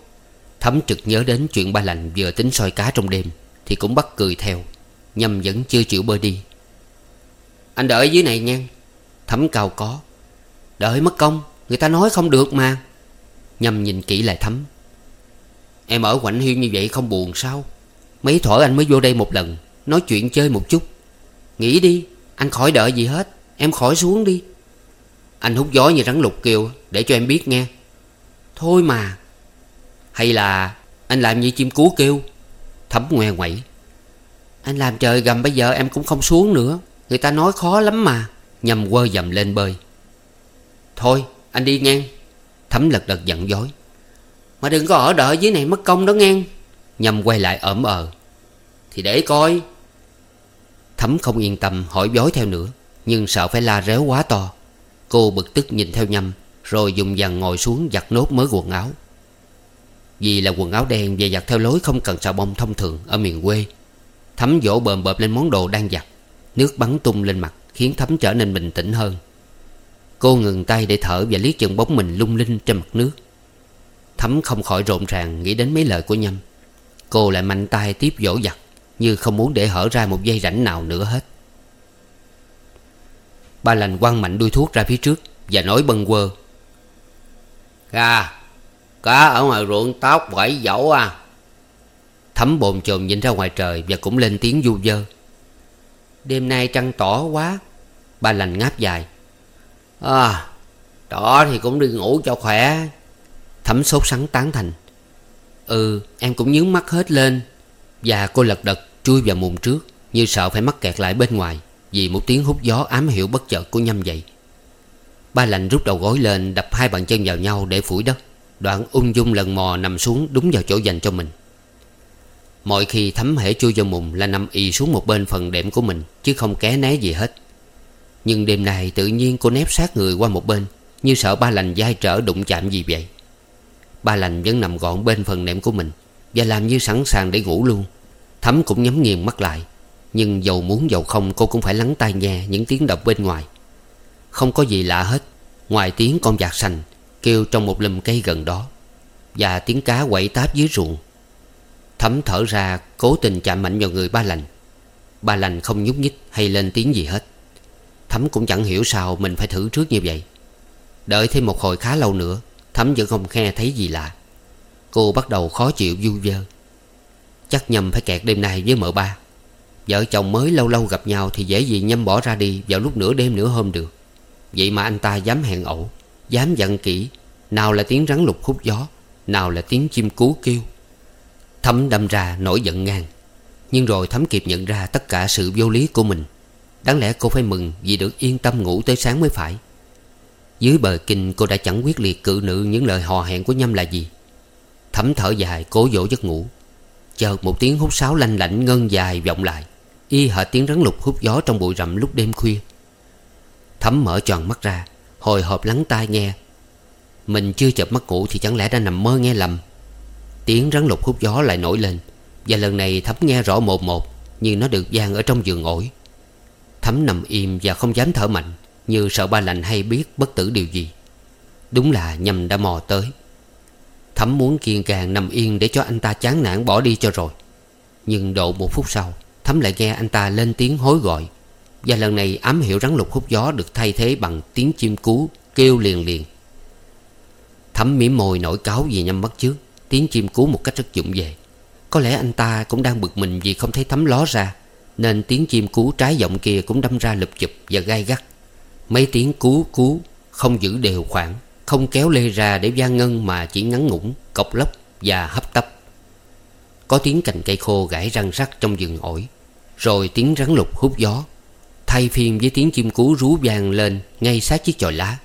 B: Thấm trực nhớ đến chuyện ba lành vừa tính soi cá trong đêm Thì cũng bắt cười theo. Nhâm vẫn chưa chịu bơi đi. Anh đợi dưới này nha. Thấm cao có. Đợi mất công, Người ta nói không được mà. Nhâm nhìn kỹ lại thấm. Em ở quạnh hiu như vậy không buồn sao? Mấy thổi anh mới vô đây một lần, Nói chuyện chơi một chút. Nghĩ đi, Anh khỏi đợi gì hết, Em khỏi xuống đi. Anh hút gió như rắn lục kiều, Để cho em biết nghe. Thôi mà. Hay là anh làm như chim cú kêu, Thấm ngoe ngoẩy. Anh làm trời gầm bây giờ em cũng không xuống nữa, Người ta nói khó lắm mà, nhầm quơ dầm lên bơi. Thôi, anh đi ngang. Thấm lật đật giận dối. Mà đừng có ở đợi dưới này mất công đó ngang. Nhầm quay lại ẩm ờ. Thì để coi. Thấm không yên tâm hỏi dối theo nữa, Nhưng sợ phải la réo quá to. Cô bực tức nhìn theo Nhâm Rồi dùng dằn ngồi xuống giặt nốt mớ quần áo. Vì là quần áo đen Và giặt theo lối không cần xà bông thông thường Ở miền quê, Thấm vỗ bờm bợp lên món đồ đang giặt. Nước bắn tung lên mặt, Khiến Thấm trở nên bình tĩnh hơn. Cô ngừng tay để thở và liếc chân bóng mình lung linh trên mặt nước. Thấm không khỏi rộn ràng nghĩ đến mấy lời của Nhâm Cô lại mạnh tay tiếp vỗ giặt. Như không muốn để hở ra một dây rảnh nào nữa hết. Ba lành quăng mạnh đuôi thuốc ra phía trước Và nói bâng quơ.
A: Kha Cá ở ngoài ruộng tóc quẩy dẫu à.
B: Thấm bồn chồn nhìn ra ngoài trời Và cũng lên tiếng du dơ. Đêm nay trăng tỏ quá. Ba lành ngáp dài.
A: À Tỏ thì cũng đi ngủ cho khỏe.
B: Thấm sốt sắng tán thành. Ừ em cũng nhướng mắt hết lên. Và cô lật đật chui vào mùng trước, Như sợ phải mắc kẹt lại bên ngoài, Vì một tiếng hút gió ám hiệu bất chợt của nhâm dậy. Ba lành rút đầu gối lên, Đập hai bàn chân vào nhau để phủi đất. Đoạn ung dung lần mò nằm xuống Đúng vào chỗ dành cho mình. Mọi khi thấm hễ chui vào mùng Là nằm y xuống một bên phần đệm của mình, Chứ không ké né gì hết. Nhưng đêm nay tự nhiên cô nép sát người qua một bên, Như sợ ba lành dai trở đụng chạm gì vậy. Ba lành vẫn nằm gọn bên phần nệm của mình, Và làm như sẵn sàng để ngủ luôn. Thấm cũng nhắm nghiền mắt lại, Nhưng dầu muốn dầu không, cô cũng phải lắng tai nghe Những tiếng động bên ngoài. Không có gì lạ hết, Ngoài tiếng con vạc sành Kêu trong một lùm cây gần đó, Và tiếng cá quậy táp dưới ruộng. Thấm thở ra, Cố tình chạm mạnh vào người ba lành. Ba lành không nhúc nhích hay lên tiếng gì hết. Thấm cũng chẳng hiểu sao Mình phải thử trước như vậy. Đợi thêm một hồi khá lâu nữa Thấm vẫn không nghe thấy gì lạ. Cô bắt đầu khó chịu vui vơ. Chắc nhầm phải kẹt đêm nay với mợ ba. Vợ chồng mới lâu lâu gặp nhau Thì dễ gì nhâm bỏ ra đi Vào lúc nửa đêm nửa hôm được. Vậy mà anh ta dám hẹn ẩu, Dám dặn kỹ. Nào là tiếng rắn lục hút gió, Nào là tiếng chim cú kêu. Thấm đâm ra nổi giận ngang. Nhưng rồi Thấm kịp nhận ra tất cả sự vô lý của mình. Đáng lẽ cô phải mừng Vì được yên tâm ngủ tới sáng mới phải. Dưới bờ kinh, cô đã chẳng quyết liệt cự nữ Những lời hò hẹn của Nhâm là gì. Thấm thở dài, cố dỗ giấc ngủ. Chợt một tiếng hút sáo lanh lảnh ngân dài vọng lại. Y hệt tiếng rắn lục hút gió trong bụi rậm lúc đêm khuya. Thấm mở tròn mắt ra, Hồi hộp lắng tai nghe. Mình chưa chợp mắt ngủ thì chẳng lẽ đã nằm mơ nghe lầm. Tiếng rắn lục hút gió lại nổi lên, Và lần này Thấm nghe rõ một một Như nó được gian ở trong giường ổi. Thấm nằm im và không dám thở mạnh, Như sợ ba lành hay biết bất tử điều gì. Đúng là nhầm đã mò tới. Thấm muốn kiên càng nằm yên để cho anh ta chán nản bỏ đi cho rồi. Nhưng độ một phút sau, Thấm lại nghe anh ta lên tiếng hối gọi. Và lần này ám hiệu rắn lục hút gió Được thay thế bằng tiếng chim cú Kêu liền liền. Thấm mỉm môi nổi cáo vì nhắm mắt trước, Tiếng chim cú một cách rất dụng về. Có lẽ anh ta cũng đang bực mình Vì không thấy thấm ló ra, Nên tiếng chim cú trái giọng kia cũng đâm ra lụp chụp và gai gắt. Mấy tiếng cú cú Không giữ đều khoảng. Không kéo lê ra để gian ngân Mà chỉ ngắn ngủn, cọc lóc và hấp tấp. Có tiếng cành cây khô gãy răng rắc trong rừng ổi Rồi tiếng rắn lục hút gió. Thay phiên với tiếng chim cú rú vang lên Ngay sát chiếc chòi lá.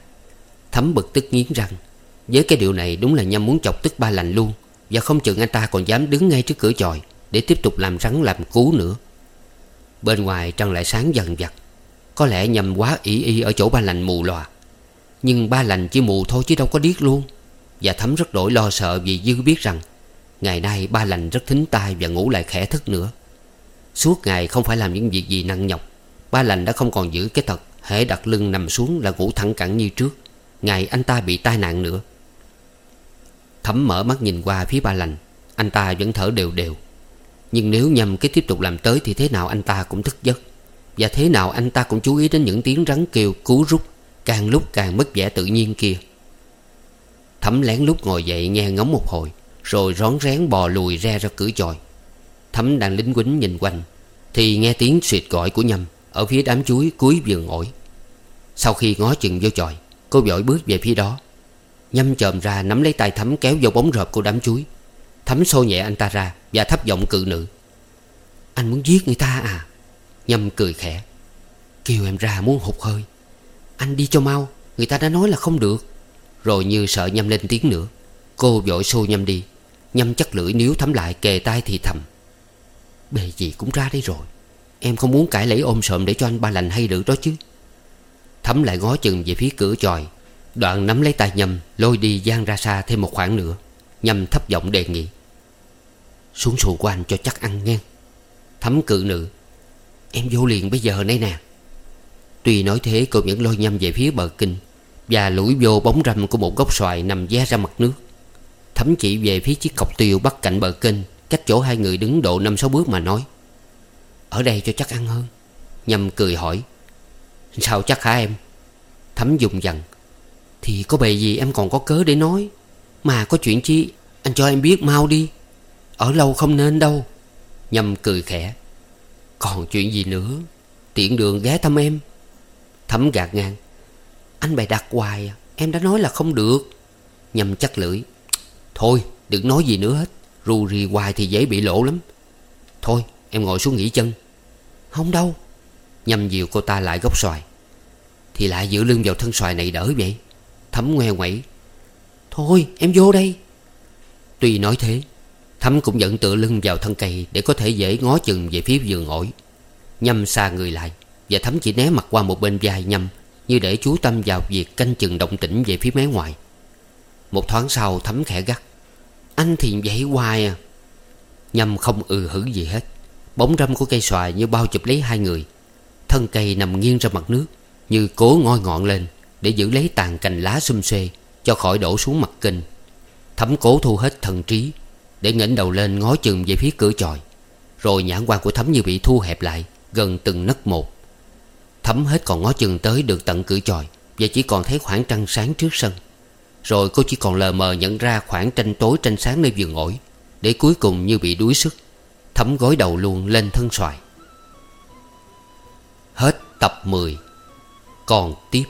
B: Thấm bực tức nghiến răng. Với cái điều này đúng là nhâm muốn chọc tức ba lành luôn Và không chừng anh ta còn dám đứng ngay trước cửa chòi Để tiếp tục làm rắn làm cú nữa. Bên ngoài trăng lại sáng dần dặt Có lẽ nhầm quá ý y ở chỗ ba lành mù lòa. Nhưng ba lành chỉ mù thôi chứ đâu có điếc luôn. Và Thấm rất đổi lo sợ vì Dư biết rằng, Ngày nay ba lành rất thính tai và ngủ lại khẽ thức nữa. Suốt ngày không phải làm những việc gì nặng nhọc, Ba lành đã không còn giữ cái thật Hễ đặt lưng nằm xuống là ngủ thẳng cẳng như trước. Ngày anh ta bị tai nạn nữa. Thấm mở mắt nhìn qua phía ba lành, Anh ta vẫn thở đều đều. Nhưng nếu nhầm cái tiếp tục làm tới Thì thế nào anh ta cũng thức giấc. Và thế nào anh ta cũng chú ý đến những tiếng rắn kêu cứu rút. Càng lúc càng mất vẻ tự nhiên kia. Thấm lén lúc ngồi dậy nghe ngóng một hồi, Rồi rón rén bò lùi ra ra cửa chòi. Thấm đang lính quýnh nhìn quanh, Thì nghe tiếng suyệt gọi của nhầm Ở phía đám chuối cuối vườn ổi. Sau khi ngó chừng vô chòi, Cô vội bước về phía đó. Nhâm chồm ra nắm lấy tay Thấm kéo vô bóng rợp của đám chuối. Thấm xô nhẹ anh ta ra Và thấp giọng cự nữ. Anh muốn giết người ta à? Nhâm cười khẽ. Kêu em ra muốn hụt hơi. Anh đi cho mau, Người ta đã nói là không được. Rồi như sợ Nhâm lên tiếng nữa, Cô vội xô Nhâm đi. Nhâm chắc lưỡi níu thấm lại kề tay thì thầm, Bề gì cũng ra đây rồi. Em không muốn cãi lấy ôm sợm để cho anh ba lành hay được đó chứ. Thấm lại ngó chừng về phía cửa tròi Đoạn nắm lấy tay Nhâm, Lôi đi gian ra xa thêm một khoảng nữa. Nhâm thấp giọng đề nghị, Xuống xuồng của anh cho chắc ăn nghe. Thấm cự nữ, Em vô liền bây giờ đây nè. Tuy nói thế cô vẫn lôi Nhâm về phía bờ kinh Và lủi vô bóng râm của một gốc xoài Nằm dé ra mặt nước. Thấm chỉ về phía chiếc cọc tiêu bắc cạnh bờ kênh Cách chỗ hai người đứng độ năm sáu bước mà nói, Ở đây cho chắc ăn hơn. Nhâm cười hỏi, Sao chắc hả em? Thấm dùng dần Thì có bề gì em còn có cớ để nói? Mà có chuyện chi? Anh cho em biết mau đi. Ở lâu không nên đâu. Nhâm cười khẽ, Còn chuyện gì nữa? Tiện đường ghé thăm em. Thấm gạt ngang. Anh bày đặt hoài à Em đã nói là không được. Nhâm chắc lưỡi. Thôi, đừng nói gì nữa hết. Rù rì hoài thì dễ bị lộ lắm. Thôi, em ngồi xuống nghỉ chân. Không đâu. Nhâm dìu cô ta lại gốc xoài. Thì lại dựa lưng vào thân xoài này đỡ vậy. Thấm ngoe ngoẩy. Thôi, em vô đây. Tuy nói thế Thấm cũng vẫn tựa lưng vào thân cây Để có thể dễ ngó chừng về phía giường ổi. Nhâm xa người lại. Và Thấm chỉ né mặt qua một bên vai Nhâm Như để chú tâm vào việc canh chừng động tĩnh về phía mé ngoài. Một thoáng sau Thấm khẽ gắt, Anh thì vậy hoài à? Nhâm không ừ hử gì hết, Bóng râm của cây xoài như bao chụp lấy hai người. Thân cây nằm nghiêng ra mặt nước, Như cố ngoi ngọn lên Để giữ lấy tàn cành lá xum xuê Cho khỏi đổ xuống mặt kênh. Thấm cố thu hết thần trí Để ngẩng đầu lên ngó chừng về phía cửa tròi Rồi nhãn quan của Thấm như bị thu hẹp lại Gần từng nấc một. Thấm hết còn ngó chừng tới được tận cửa tròi Và chỉ còn thấy khoảng trăng sáng trước sân. Rồi cô chỉ còn lờ mờ nhận ra khoảng tranh tối tranh sáng nơi vườn ổi Để cuối cùng như bị đuối sức, Thấm gối đầu luôn lên thân xoài. Hết tập 10 Còn tiếp.